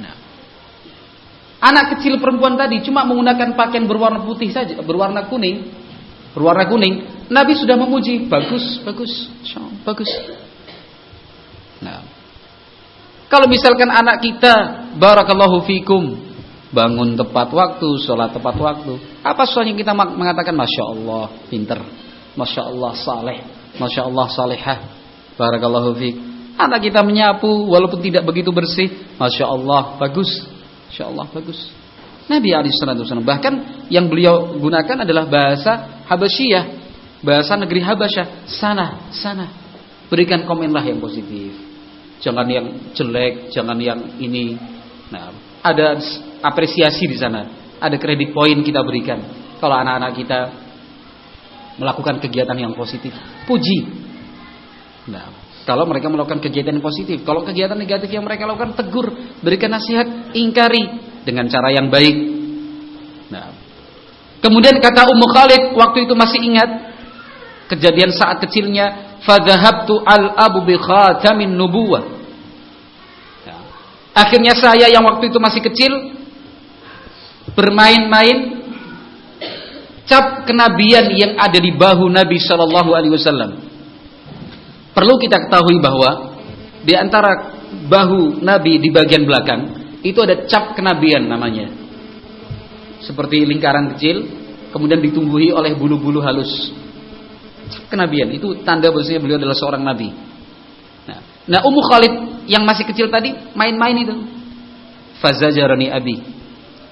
S1: Nah, anak kecil perempuan tadi cuma menggunakan pakaian berwarna putih saja, berwarna kuning, berwarna kuning. Nabi sudah memuji, bagus, bagus, bagus. Nah, kalau misalkan anak kita, barakallahu fikum, bangun tepat waktu, sholat tepat waktu. Apa soalnya kita mengatakan Masya Allah pinter, Masya Allah saleh, Masya Allah salehah, Barakallahu fiqh. Anak kita menyapu walaupun tidak begitu bersih, Masya Allah bagus, Masya Allah bagus. Nabi Alaihissalam bahkan yang beliau gunakan adalah bahasa Habasyiyah, bahasa negeri Habasyah, sana, sana. Berikan komenlah yang positif. Jangan yang jelek, jangan yang ini. Nah, ada apresiasi di sana, ada kredit poin kita berikan. Kalau anak-anak kita melakukan kegiatan yang positif, puji. Nah, kalau mereka melakukan kegiatan yang positif, kalau kegiatan negatif yang mereka lakukan tegur, berikan nasihat, ingkari dengan cara yang baik. Nah, kemudian kata Ummu Khalid waktu itu masih ingat kejadian saat kecilnya, fadhahabtu al-abu bi khatamin nubuwah. Akhirnya saya yang waktu itu masih kecil bermain-main cap kenabian yang ada di bahu Nabi Shallallahu Alaihi Wasallam. Perlu kita ketahui bahwa di antara bahu Nabi di bagian belakang itu ada cap kenabian namanya, seperti lingkaran kecil, kemudian ditumbuhi oleh bulu-bulu halus. Cap kenabian itu tanda bahwasanya beliau adalah seorang nabi. Nah, nah Ummu Khalid yang masih kecil tadi main-main itu. Fazajarani abi.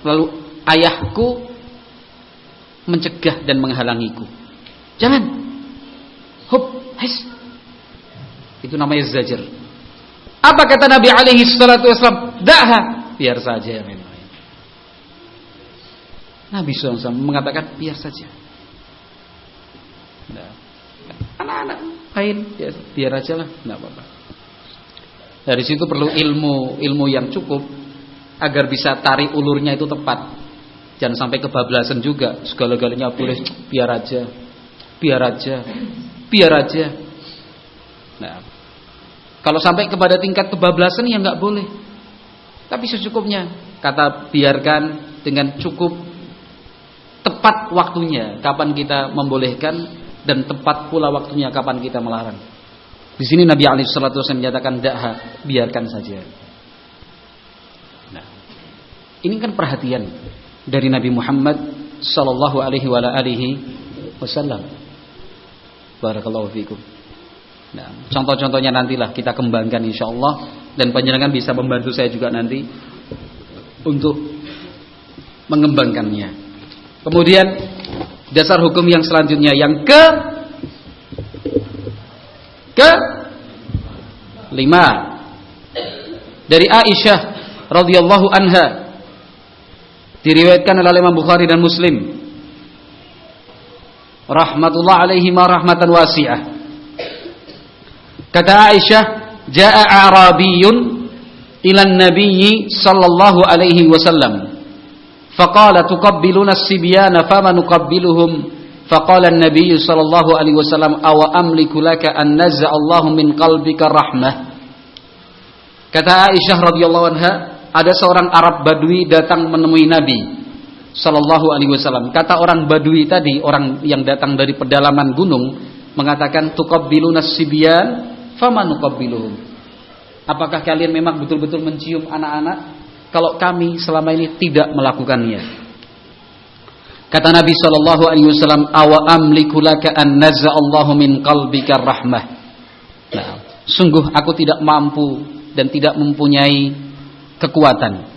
S1: Lalu ayahku mencegah dan menghalangiku. Jangan. Hub, hes. Itu namanya zajar. Apa kata Nabi alaihi salatu wasallam? Da'ha. Biar saja main-main. Nabi SAW mengatakan biar saja. Anak-anak main biar, biar aja lah, enggak apa-apa. Dari situ perlu ilmu, ilmu yang cukup agar bisa tarik ulurnya itu tepat. Jangan sampai kebablasan juga, segala-galanya boleh biar aja. Biar aja. Biar aja. Nah, kalau sampai kepada tingkat kebablasan ya nggak boleh. Tapi secukupnya, kata biarkan dengan cukup tepat waktunya kapan kita membolehkan dan tepat pula waktunya kapan kita melarang. Di sini Nabi Ali Shallallahu Wasallam menyatakan daha, biarkan saja. Nah, ini kan perhatian dari Nabi Muhammad Sallallahu Alaihi Wasallam. Barakallahu fiikum. Nah, contoh-contohnya nantilah kita kembangkan insya Allah dan panjenengan bisa membantu saya juga nanti untuk mengembangkannya. Kemudian dasar hukum yang selanjutnya yang ke ke? Lima. Dari Aisyah radhiyallahu anha. Diriwayatkan oleh Imam Bukhari dan Muslim. Rahmatullah alaihi ma rahmatan wasi'ah. Kata Aisyah jaa a'rabiyun ila nabiyyi sallallahu alaihi wasallam. Faqala tuqabbiluna as-sibyana fama nuqabbiluhum فقال النبي صلى الله عليه وسلم أو أملك لك أن نزع الله من قلبك الرحمة Kata Aisyah radhiyallahu anha, ada seorang Arab Badui datang menemui Nabi Shallallahu alaihi wasallam. Kata orang Badui tadi, orang yang datang dari pedalaman gunung mengatakan tuqabbiluna sibyan famanuqabbiluhum. Apakah kalian memang betul-betul mencium anak-anak? Kalau kami selama ini tidak melakukannya. Kata Nabi Shallallahu Alaihi Wasallam, "Awa amliku laka an Allahu min qalbika rahmah." Nah, sungguh aku tidak mampu dan tidak mempunyai kekuatan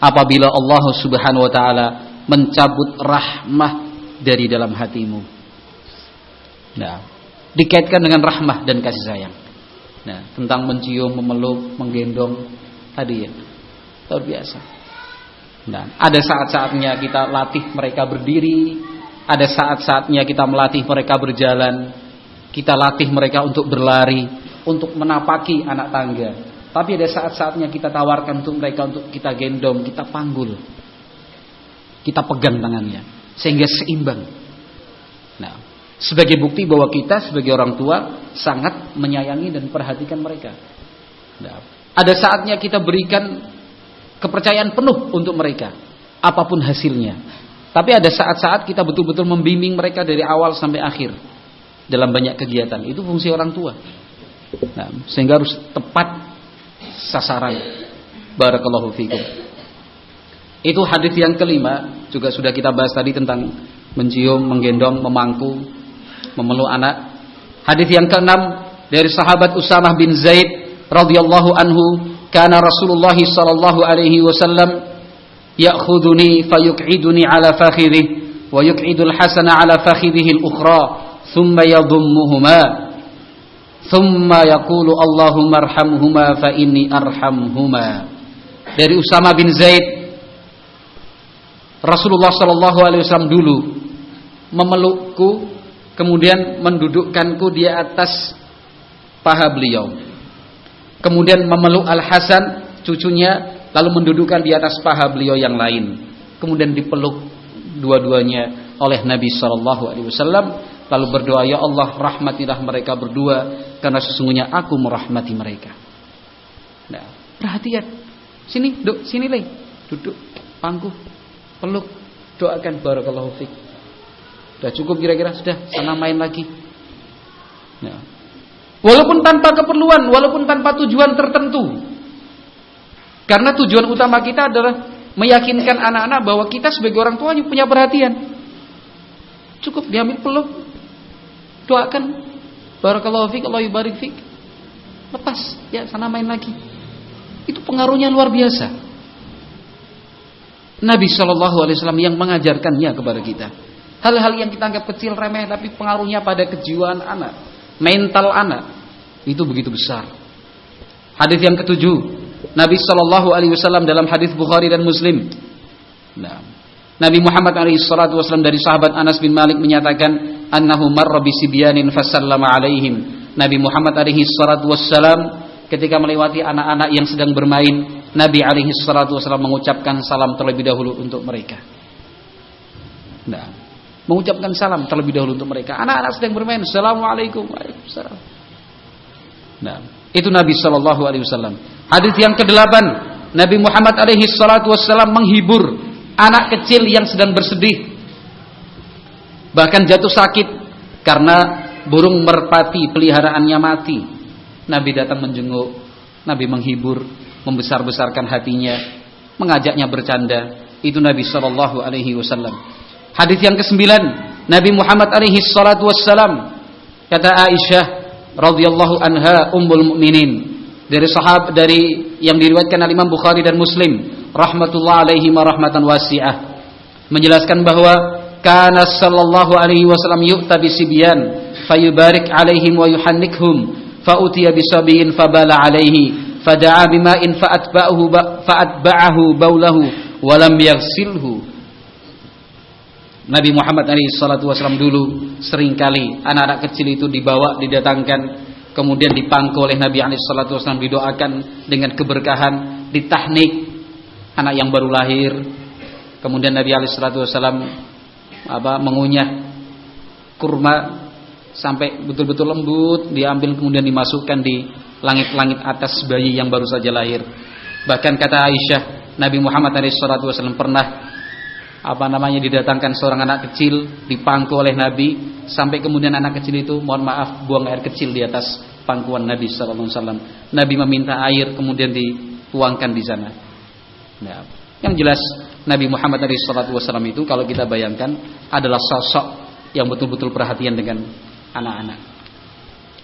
S1: apabila Allah Subhanahu Wa Taala mencabut rahmah dari dalam hatimu. Nah, dikaitkan dengan rahmah dan kasih sayang. Nah, tentang mencium, memeluk, menggendong tadi ya. Luar biasa. Nah, ada saat-saatnya kita latih mereka berdiri, ada saat-saatnya kita melatih mereka berjalan, kita latih mereka untuk berlari, untuk menapaki anak tangga. Tapi ada saat-saatnya kita tawarkan untuk mereka untuk kita gendong, kita panggul. Kita pegang tangannya sehingga seimbang. Nah, sebagai bukti bahwa kita sebagai orang tua sangat menyayangi dan perhatikan mereka. Nah, ada saatnya kita berikan kepercayaan penuh untuk mereka apa pun hasilnya. Tapi ada saat-saat kita betul-betul membimbing mereka dari awal sampai akhir dalam banyak kegiatan. Itu fungsi orang tua. Nah, sehingga harus tepat sasaran. Barakallahu fikum. Itu hadis yang kelima juga sudah kita bahas tadi tentang mencium, menggendong, memangku, memeluk anak. Hadis yang keenam dari sahabat Usamah bin Zaid radhiyallahu anhu kana Rasulullah sallallahu alaihi wasallam ya'khuduni fayuq'iduni ala fakhidhihi wa yuq'idul hasana ala fakhidhihi al-ukhra thumma yadhummuhuma thumma yaqulu Allahumma arhamhuma fa inni dari Usama bin Zaid Rasulullah sallallahu alaihi wasallam dulu memelukku kemudian mendudukkanku di atas paha beliau kemudian memeluk Al Hasan cucunya lalu mendudukkan di atas paha beliau yang lain. Kemudian dipeluk dua-duanya oleh Nabi Shallallahu Alaihi Wasallam lalu berdoa ya Allah rahmatilah mereka berdua karena sesungguhnya aku merahmati mereka. Nah perhatian. Sini duduk sini leh duduk pangku peluk doakan barakallahu fiik sudah cukup kira-kira? Sudah sana main lagi. Nah Walaupun tanpa keperluan, walaupun tanpa tujuan tertentu. Karena tujuan utama kita adalah meyakinkan anak-anak bahwa kita sebagai orang tua punya perhatian. Cukup diambil peluk, doakan, barakallahu fiik, Allah yubarik fiik. Lepas, ya sana main lagi. Itu pengaruhnya luar biasa. Nabi Shallallahu Alaihi Wasallam yang mengajarkannya kepada kita. Hal-hal yang kita anggap kecil remeh, tapi pengaruhnya pada kejiwaan anak, mental anak, itu begitu besar. Hadis yang ketujuh, Nabi Shallallahu Alaihi Wasallam dalam hadis Bukhari dan Muslim. Nah, Nabi Muhammad alaihi wasallam dari sahabat Anas bin Malik menyatakan annahu marra bi sibyanin fasallama alaihim. Nabi Muhammad alaihi wasallam ketika melewati anak-anak yang sedang bermain, Nabi alaihi wasallam mengucapkan salam terlebih dahulu untuk mereka. Nah, mengucapkan salam terlebih dahulu untuk mereka. Anak-anak sedang bermain, Assalamualaikum. Waalaikumsalam. Nah, itu Nabi Shallallahu alaihi wasallam. Hadis yang kedelapan, Nabi Muhammad alaihi salatu wasallam menghibur anak kecil yang sedang bersedih. Bahkan jatuh sakit karena burung merpati peliharaannya mati. Nabi datang menjenguk, Nabi menghibur, membesar-besarkan hatinya, mengajaknya bercanda. Itu Nabi Shallallahu Alaihi Wasallam. Hadis yang kesembilan, Nabi Muhammad Alaihi Salatu Wasallam kata Aisyah radhiyallahu anha ummul mukminin dari sahab dari yang diriwayatkan oleh Imam Bukhari dan Muslim rahmatullah alaihi rahmatan wasi'ah menjelaskan bahwa kana sallallahu alaihi wasallam yu'ta bisibyan fayubarik alaihim wa yuhannikhum fa'utiya bisabiyin fabala alaihi fada'a bima'in fa'atba'ahu fa'atba'ahu baulahu wa lam yaghsilhu Nabi Muhammad wasallam dulu sering kali anak-anak kecil itu dibawa didatangkan kemudian dipangku oleh Nabi wasallam didoakan dengan keberkahan ditahnik anak yang baru lahir kemudian Nabi wasallam apa mengunyah kurma sampai betul-betul lembut diambil kemudian dimasukkan di langit-langit atas bayi yang baru saja lahir. Bahkan kata Aisyah, Nabi Muhammad SAW pernah apa namanya didatangkan seorang anak kecil dipangku oleh Nabi sampai kemudian anak kecil itu mohon maaf buang air kecil di atas pangkuan Nabi SAW. Nabi meminta air kemudian dituangkan di sana. Nah, yang jelas Nabi Muhammad SAW itu kalau kita bayangkan adalah sosok yang betul-betul perhatian dengan anak-anak.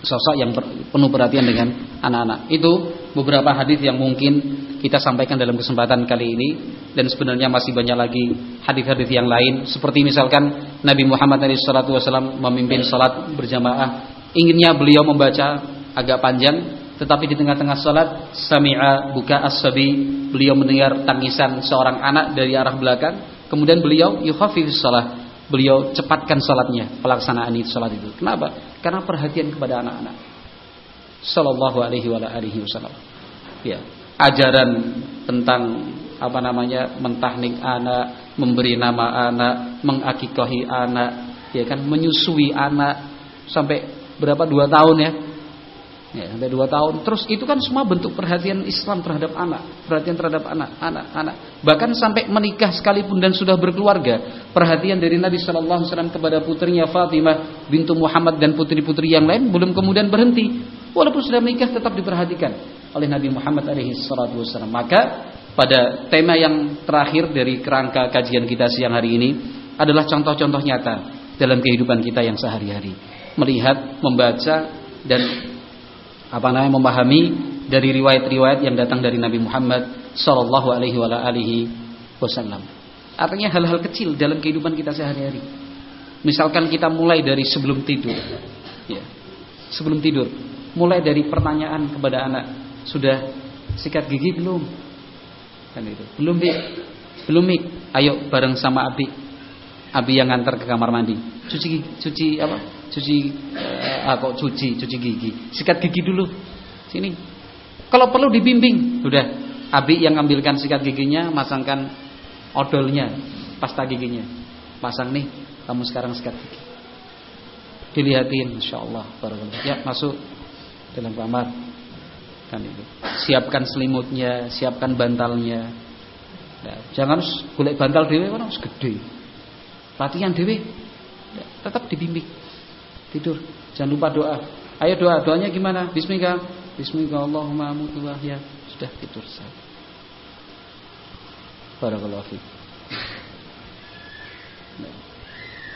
S1: Sosok yang penuh perhatian dengan anak-anak. Itu beberapa hadis yang mungkin kita sampaikan dalam kesempatan kali ini dan sebenarnya masih banyak lagi hadis-hadis yang lain seperti misalkan Nabi Muhammad SAW memimpin salat berjamaah inginnya beliau membaca agak panjang tetapi di tengah-tengah salat sami'a buka as-sabi beliau mendengar tangisan seorang anak dari arah belakang kemudian beliau yukhafifus salat beliau cepatkan salatnya, pelaksanaan itu salat itu. Kenapa? Karena perhatian kepada anak-anak. Sallallahu alaihi wa alihi wasallam. Ya, ajaran tentang apa namanya? mentahnik anak, memberi nama anak, mengakikahi anak, ya kan menyusui anak sampai berapa dua tahun ya ya, sampai dua tahun. Terus itu kan semua bentuk perhatian Islam terhadap anak, perhatian terhadap anak, anak, anak. Bahkan sampai menikah sekalipun dan sudah berkeluarga, perhatian dari Nabi Shallallahu Alaihi Wasallam kepada putrinya Fatimah bintu Muhammad dan putri-putri yang lain belum kemudian berhenti, walaupun sudah menikah tetap diperhatikan oleh Nabi Muhammad Alaihi Wasallam. Maka pada tema yang terakhir dari kerangka kajian kita siang hari ini adalah contoh-contoh nyata dalam kehidupan kita yang sehari-hari. Melihat, membaca, dan apa namanya memahami dari riwayat-riwayat yang datang dari Nabi Muhammad sallallahu alaihi wasallam. Artinya hal-hal kecil dalam kehidupan kita sehari-hari. Misalkan kita mulai dari sebelum tidur. Ya. Sebelum tidur, mulai dari pertanyaan kepada anak, sudah sikat gigi belum? Kan itu. Belum, Bi. Belum, Mi. Ayo bareng sama Abi. Abi yang ngantar ke kamar mandi. Cuci cuci apa? cuci eh, kok cuci cuci gigi sikat gigi dulu sini kalau perlu dibimbing sudah abi yang ambilkan sikat giginya masangkan odolnya pasta giginya pasang nih kamu sekarang sikat gigi dilihatin insyaallah barakallah ya masuk dalam kamar kan itu siapkan selimutnya siapkan bantalnya nah, jangan golek bantal dewe kan harus gede latihan dewe tetap dibimbing tidur. Jangan lupa doa. Ayo doa, doanya gimana? Bismillah. Bismillah Allahumma amutu. Sudah tidur saya. Barakallahu fiik.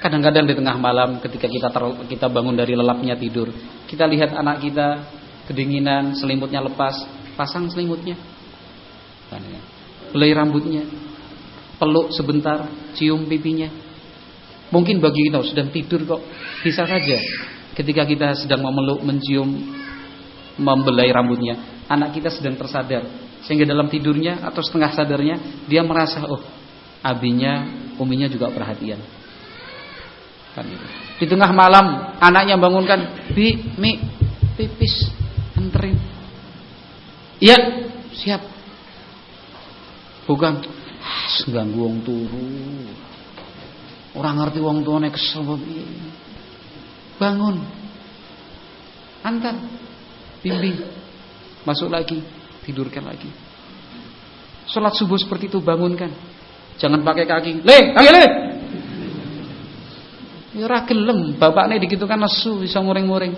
S1: Kadang-kadang di tengah malam ketika kita ter, kita bangun dari lelapnya tidur, kita lihat anak kita kedinginan, selimutnya lepas, pasang selimutnya. Kan ya. Belai rambutnya, peluk sebentar, cium pipinya. Mungkin bagi kita sedang tidur kok bisa saja ketika kita sedang memeluk, mencium, membelai rambutnya, anak kita sedang tersadar sehingga dalam tidurnya atau setengah sadarnya dia merasa oh abinya, uminya juga perhatian. Kan itu. Di tengah malam anaknya bangunkan, "Bi, Mi, pipis, anterin." Iya, siap. Bukan ganggu wong turu. Orang ngerti wong tuane kesel Bangun. Antar. Bimbing. Masuk lagi, tidurkan lagi. Sholat subuh seperti itu bangunkan. Jangan pakai kaki. Le, kaki le. Ya ora gelem, bapakne dikitu kan nesu bisa muring-muring.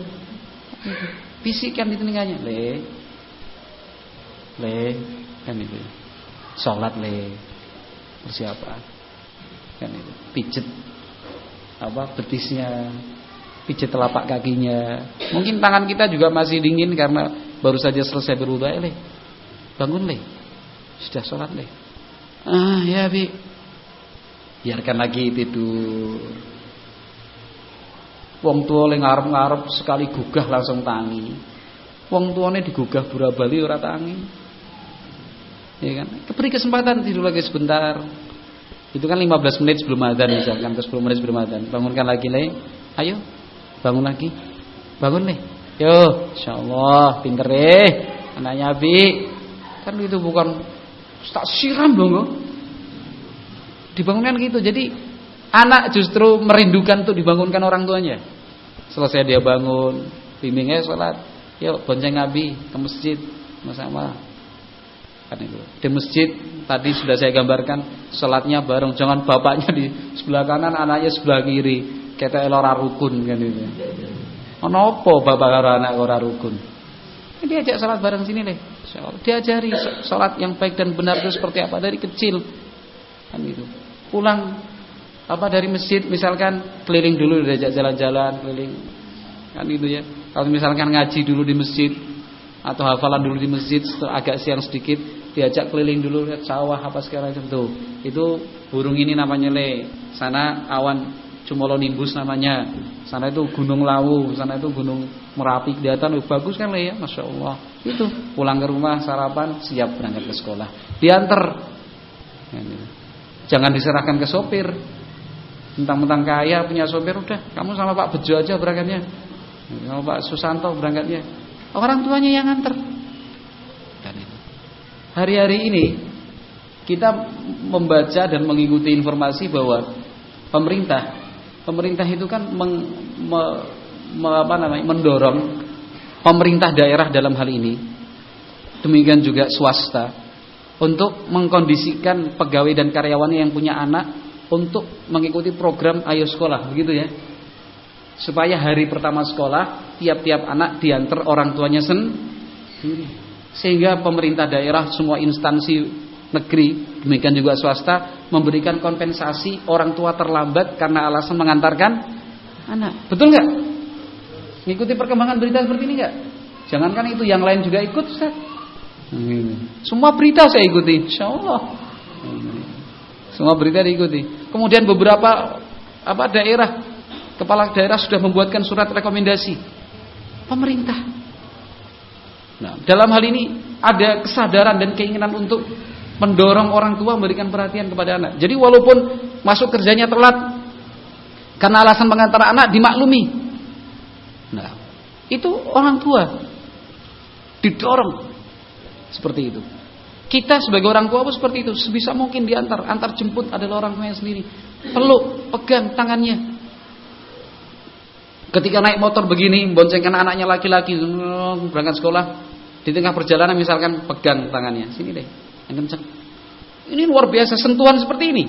S1: Bisikan di telinganya, "Le. Le." Kan itu. Salat le. Persiapan. Kan itu. Pijet apa betisnya, pijet telapak kakinya. Mungkin tangan kita juga masih dingin karena baru saja selesai berwudu, le. Bangun le. Sudah sholat le. Ah ya bi. Biarkan lagi tidur. Wong tua le ngarep-ngarep sekali gugah langsung tangi. Wong tuane digugah bura-bali ora tangi. Ya kan? Keberi kesempatan tidur lagi sebentar. Itu kan 15 menit sebelum adzan misalkan atau 10 menit sebelum adzan. Bangunkan lagi le. Ayo. Bangun lagi. Bangun le. Yo, insyaallah pinter eh. Anaknya Abi. Kan itu bukan tak siram dong. Dibangunkan gitu. Jadi anak justru merindukan untuk dibangunkan orang tuanya. Selesai dia bangun, bimbingnya sholat. Yuk bonceng Nabi ke masjid sama-sama. Kan itu. Di masjid tadi sudah saya gambarkan sholatnya bareng. Jangan bapaknya di sebelah kanan, anaknya sebelah kiri. Kita elora rukun kan itu. Ono apa bapak karo anak ora rukun? Dia ajak sholat bareng sini deh. Diajari sholat yang baik dan benar itu seperti apa dari kecil. Kan itu. Pulang apa dari masjid misalkan keliling dulu diajak jalan-jalan keliling. Kan gitu ya. Kalau misalkan ngaji dulu di masjid atau hafalan dulu di masjid agak siang sedikit diajak keliling dulu lihat sawah apa segala macam tuh itu burung ini namanya le. Sana awan Cumolonimbus namanya. Sana itu gunung lawu sana itu gunung merapi. Kelihatan bagus kan le ya? Masya Allah. Itu pulang ke rumah sarapan siap berangkat ke sekolah. Diantar. Jangan diserahkan ke sopir Mentang-mentang kaya punya sopir udah kamu sama Pak Bejo aja berangkatnya. Sama Pak Susanto berangkatnya. Orang tuanya yang nganter. Hari-hari ini kita membaca dan mengikuti informasi bahwa pemerintah pemerintah itu kan meng, me, me, apa namanya, mendorong pemerintah daerah dalam hal ini demikian juga swasta untuk mengkondisikan pegawai dan karyawannya yang punya anak untuk mengikuti program Ayo Sekolah, begitu ya. Supaya hari pertama sekolah tiap-tiap anak diantar orang tuanya sendiri. Sehingga pemerintah daerah, semua instansi negeri, demikian juga swasta memberikan kompensasi orang tua terlambat karena alasan mengantarkan anak. Betul nggak? Mengikuti perkembangan berita seperti ini nggak? Jangankan itu, yang lain juga ikut, Ustaz. Semua berita saya ikuti, Insya Allah. Semua berita diikuti. Kemudian beberapa apa daerah kepala daerah sudah membuatkan surat rekomendasi pemerintah. Nah, dalam hal ini ada kesadaran dan keinginan untuk mendorong orang tua memberikan perhatian kepada anak. Jadi walaupun masuk kerjanya telat karena alasan mengantar anak dimaklumi. Nah, itu orang tua didorong seperti itu. Kita sebagai orang tua pun seperti itu, sebisa mungkin diantar, antar jemput adalah orang tuanya sendiri. Peluk, pegang tangannya. Ketika naik motor begini, boncengkan anaknya laki-laki berangkat sekolah, di tengah perjalanan misalkan pegang tangannya, sini deh, yang kencang. Ini luar biasa sentuhan seperti ini.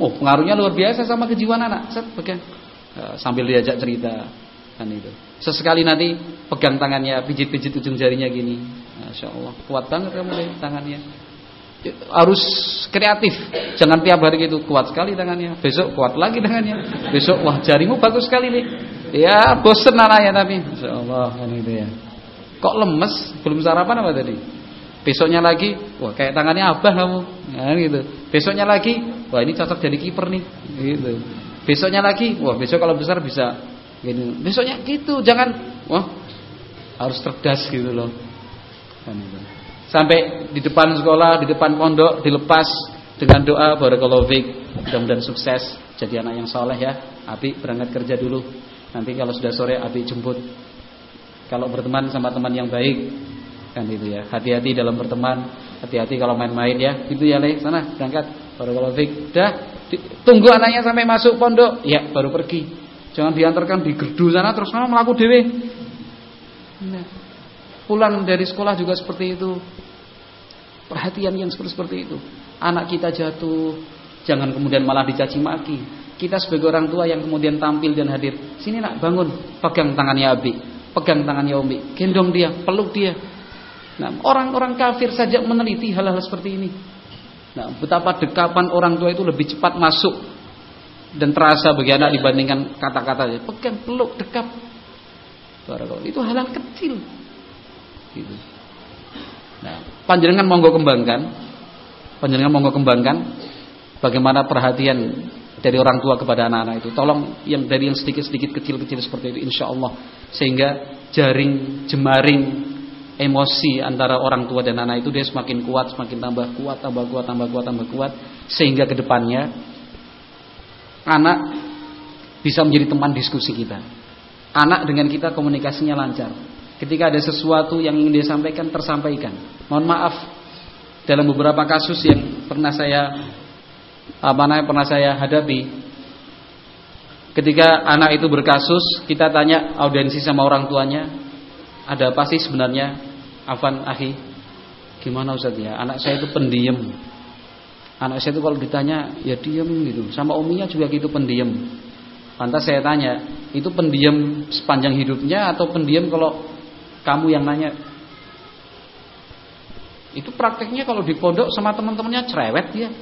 S1: Oh, pengaruhnya luar biasa sama kejiwaan anak. Set, pegang. Eh, sambil diajak cerita kan itu. Sesekali nanti pegang tangannya, pijit-pijit ujung jarinya gini. Masya Allah, kuat banget kamu deh tangannya. Harus kreatif, jangan tiap hari gitu kuat sekali tangannya. Besok kuat lagi tangannya. Besok wah jarimu bagus sekali nih. Ya bosen anaknya tapi, Allah kan itu ya. Kok lemes? Belum sarapan apa tadi? Besoknya lagi, wah kayak tangannya abah kamu, nah, gitu. Besoknya lagi, wah ini cocok jadi kiper nih, gitu. Besoknya lagi, wah besok kalau besar bisa gini. Besoknya gitu, jangan, wah harus cerdas gitu loh. Sampai di depan sekolah, di depan pondok dilepas dengan doa barakallahu fiik. Mudah-mudahan sukses. Jadi anak yang soleh ya. Abi berangkat kerja dulu. Nanti kalau sudah sore Abi jemput. Kalau berteman sama teman yang baik, kan itu ya. Hati-hati dalam berteman. Hati-hati kalau main-main ya. Itu ya leh sana berangkat. Baru kalau fik. Dah. Tunggu anaknya sampai masuk pondok. Ya baru pergi. Jangan diantarkan di gerdu sana terus kamu melaku dewe nah, pulang dari sekolah juga seperti itu. Perhatian yang seperti seperti itu. Anak kita jatuh jangan kemudian malah dicaci maki. Kita sebagai orang tua yang kemudian tampil dan hadir. Sini nak bangun. Pegang tangannya Abi. Pegang tangannya Umi gendong dia peluk dia. Nah, orang-orang kafir saja meneliti hal-hal seperti ini. Nah, betapa dekapan orang tua itu lebih cepat masuk dan terasa bagi anak dibandingkan kata-kata pegang, peluk, dekap. Itu hal-hal kecil. Gitu. Nah, panjenengan monggo kembangkan, panjenengan monggo kembangkan bagaimana perhatian dari orang tua kepada anak-anak itu. Tolong yang dari yang sedikit-sedikit kecil-kecil seperti itu insya Allah sehingga jaring jemaring emosi antara orang tua dan anak itu dia semakin kuat, semakin tambah kuat, tambah kuat, tambah kuat, tambah kuat sehingga ke depannya anak bisa menjadi teman diskusi kita. Anak dengan kita komunikasinya lancar. Ketika ada sesuatu yang ingin dia sampaikan tersampaikan. Mohon maaf dalam beberapa kasus yang pernah saya apa namanya pernah saya hadapi. Ketika anak itu berkasus, kita tanya audiensi sama orang tuanya, ada apa sih sebenarnya Afan ahi? Gimana Ustaz? Ya Anak saya itu pendiam. Anak saya itu kalau ditanya Ya diam gitu. Sama uminya juga gitu pendiam. Pantas saya tanya Itu pendiam sepanjang hidupnya Atau pendiam kalau kamu yang nanya Itu prakteknya kalau di pondok Sama teman-temannya cerewet dia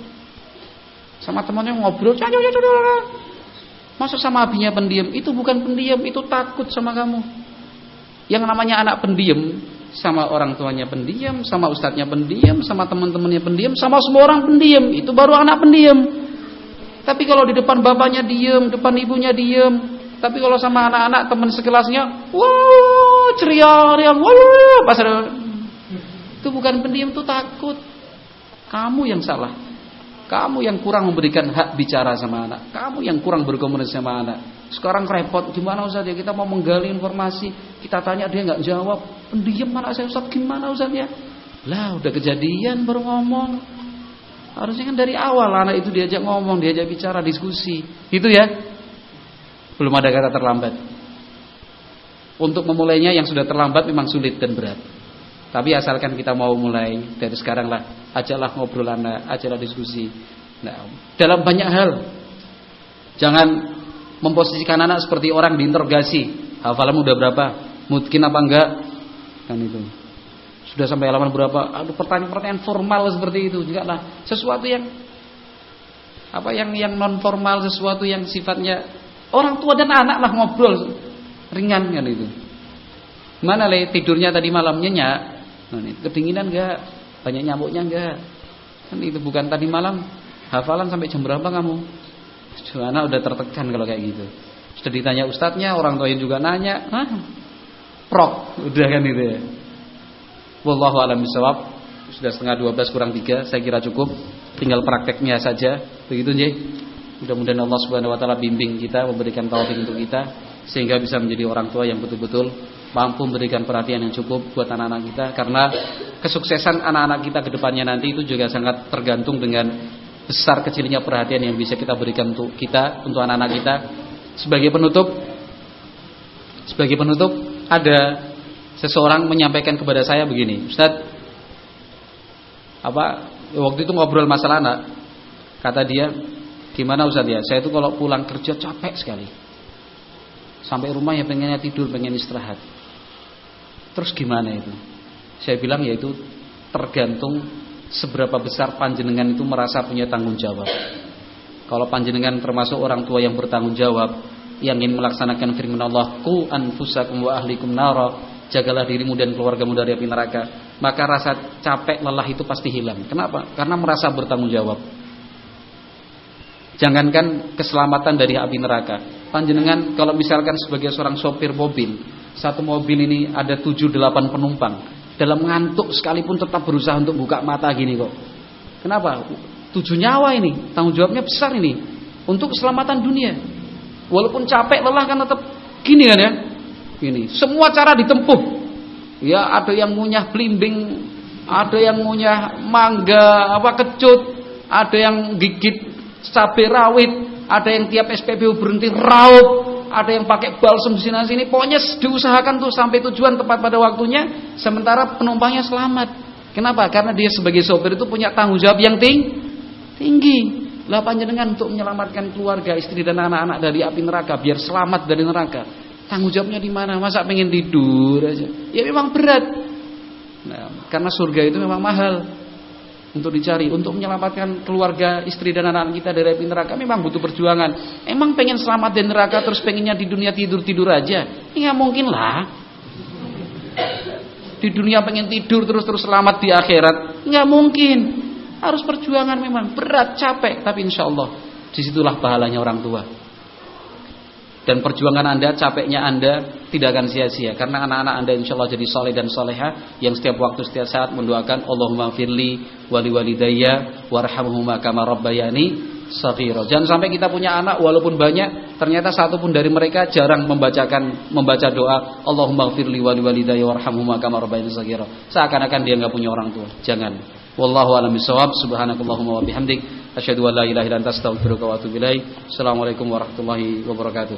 S1: Sama temannya ngobrol Masuk sama abinya pendiam Itu bukan pendiam Itu takut sama kamu Yang namanya anak pendiam sama orang tuanya pendiam, sama ustadznya pendiam, sama teman-temannya pendiam, sama semua orang pendiam. Itu baru anak pendiam. Tapi kalau di depan bapaknya diem, depan ibunya diem. Tapi kalau sama anak-anak teman sekelasnya, wow, ceria, ceria, wow, pas itu bukan pendiam, itu takut. Kamu yang salah. Kamu yang kurang memberikan hak bicara sama anak. Kamu yang kurang berkomunikasi sama anak. Sekarang repot, gimana Ustaz ya? Kita mau menggali informasi, kita tanya dia nggak jawab. Pendiam mana saya Ustaz, gimana Ustaz ya? Lah, udah kejadian baru ngomong. Harusnya kan dari awal anak itu diajak ngomong, diajak bicara, diskusi. Itu ya. Belum ada kata terlambat. Untuk memulainya yang sudah terlambat memang sulit dan berat. Tapi asalkan kita mau mulai dari sekarang lah, ajalah ngobrol anak, ajalah diskusi. Nah, dalam banyak hal, jangan memposisikan anak seperti orang diinterogasi. Hafalan udah berapa? Mungkin apa enggak? Kan itu. Sudah sampai halaman berapa? Pertanyaan-pertanyaan formal seperti itu juga lah. Sesuatu yang apa yang yang non formal, sesuatu yang sifatnya orang tua dan anak lah ngobrol ringan kan itu. Mana le tidurnya tadi malam nyenyak? Nah, kedinginan enggak? Banyak nyamuknya enggak? Kan itu bukan tadi malam hafalan sampai jam berapa kamu? Anak udah tertekan kalau kayak gitu. Sudah ditanya ustadznya, orang tua juga nanya, Hah? prok, udah kan itu ya. Wallahu a'lam bishawab. Sudah setengah 12 kurang 3, saya kira cukup. Tinggal prakteknya saja. Begitu nggih. Mudah-mudahan Allah Subhanahu wa taala bimbing kita, memberikan taufik untuk kita sehingga bisa menjadi orang tua yang betul-betul mampu memberikan perhatian yang cukup buat anak-anak kita. Karena kesuksesan anak-anak kita ke depannya nanti itu juga sangat tergantung dengan besar kecilnya perhatian yang bisa kita berikan untuk kita untuk anak-anak kita. Sebagai penutup sebagai penutup ada seseorang menyampaikan kepada saya begini Ustaz apa waktu itu ngobrol masalah anak kata dia gimana Ustaz ya saya itu kalau pulang kerja capek sekali sampai rumah ya pengennya tidur pengen istirahat Terus gimana itu? Saya bilang yaitu tergantung seberapa besar panjenengan itu merasa punya tanggung jawab. Kalau panjenengan termasuk orang tua yang bertanggung jawab, yang ingin melaksanakan firman Allah, "Qu anfusakum wa ahlikum nara", jagalah dirimu dan keluargamu dari api neraka, maka rasa capek lelah itu pasti hilang. Kenapa? Karena merasa bertanggung jawab. Jangankan keselamatan dari api neraka. Panjenengan kalau misalkan sebagai seorang sopir mobil, satu mobil ini ada 7-8 penumpang. Dalam ngantuk sekalipun tetap berusaha untuk buka mata gini kok. Kenapa? Tujuh nyawa ini, tanggung jawabnya besar ini untuk keselamatan dunia. Walaupun capek lelah kan tetap gini kan ya. Ini semua cara ditempuh. Ya ada yang ngunyah blimbing, ada yang ngunyah mangga, apa kecut, ada yang gigit cabai rawit, ada yang tiap SPBU berhenti raup, ada yang pakai balsem sini sini. Pokoknya diusahakan tuh sampai tujuan tepat pada waktunya, sementara penumpangnya selamat. Kenapa? Karena dia sebagai sopir itu punya tanggung jawab yang ting tinggi. Lah panjenengan untuk menyelamatkan keluarga, istri dan anak-anak dari api neraka biar selamat dari neraka. Tanggung jawabnya di mana? Masa pengen tidur aja? Ya memang berat. Nah, karena surga itu memang mahal untuk dicari, untuk menyelamatkan keluarga, istri dan anak-anak kita dari api neraka memang butuh perjuangan. Emang pengen selamat dari neraka terus pengennya di dunia tidur-tidur aja? Ya mungkin lah. Di dunia pengen tidur terus-terus selamat di akhirat, nggak mungkin. Harus perjuangan memang berat, capek, tapi insya Allah di situlah pahalanya orang tua. Dan perjuangan Anda, capeknya Anda tidak akan sia-sia karena anak-anak Anda insya Allah jadi soleh dan soleha yang setiap waktu setiap saat mendoakan Allahumma firli wali walidayya warhamhuma kama rabbayani saghira. Jangan sampai kita punya anak walaupun banyak ternyata satu pun dari mereka jarang membacakan membaca doa Allahumma firli wali walidayya warhamhuma kama rabbayani saghira. Seakan-akan dia nggak punya orang tua. Jangan. Wallahu a'lam bishawab. Subhanakallahumma wa bihamdik asyhadu an la ilaha illa anta astaghfiruka wa atubu ilaik. Assalamualaikum warahmatullahi wabarakatuh.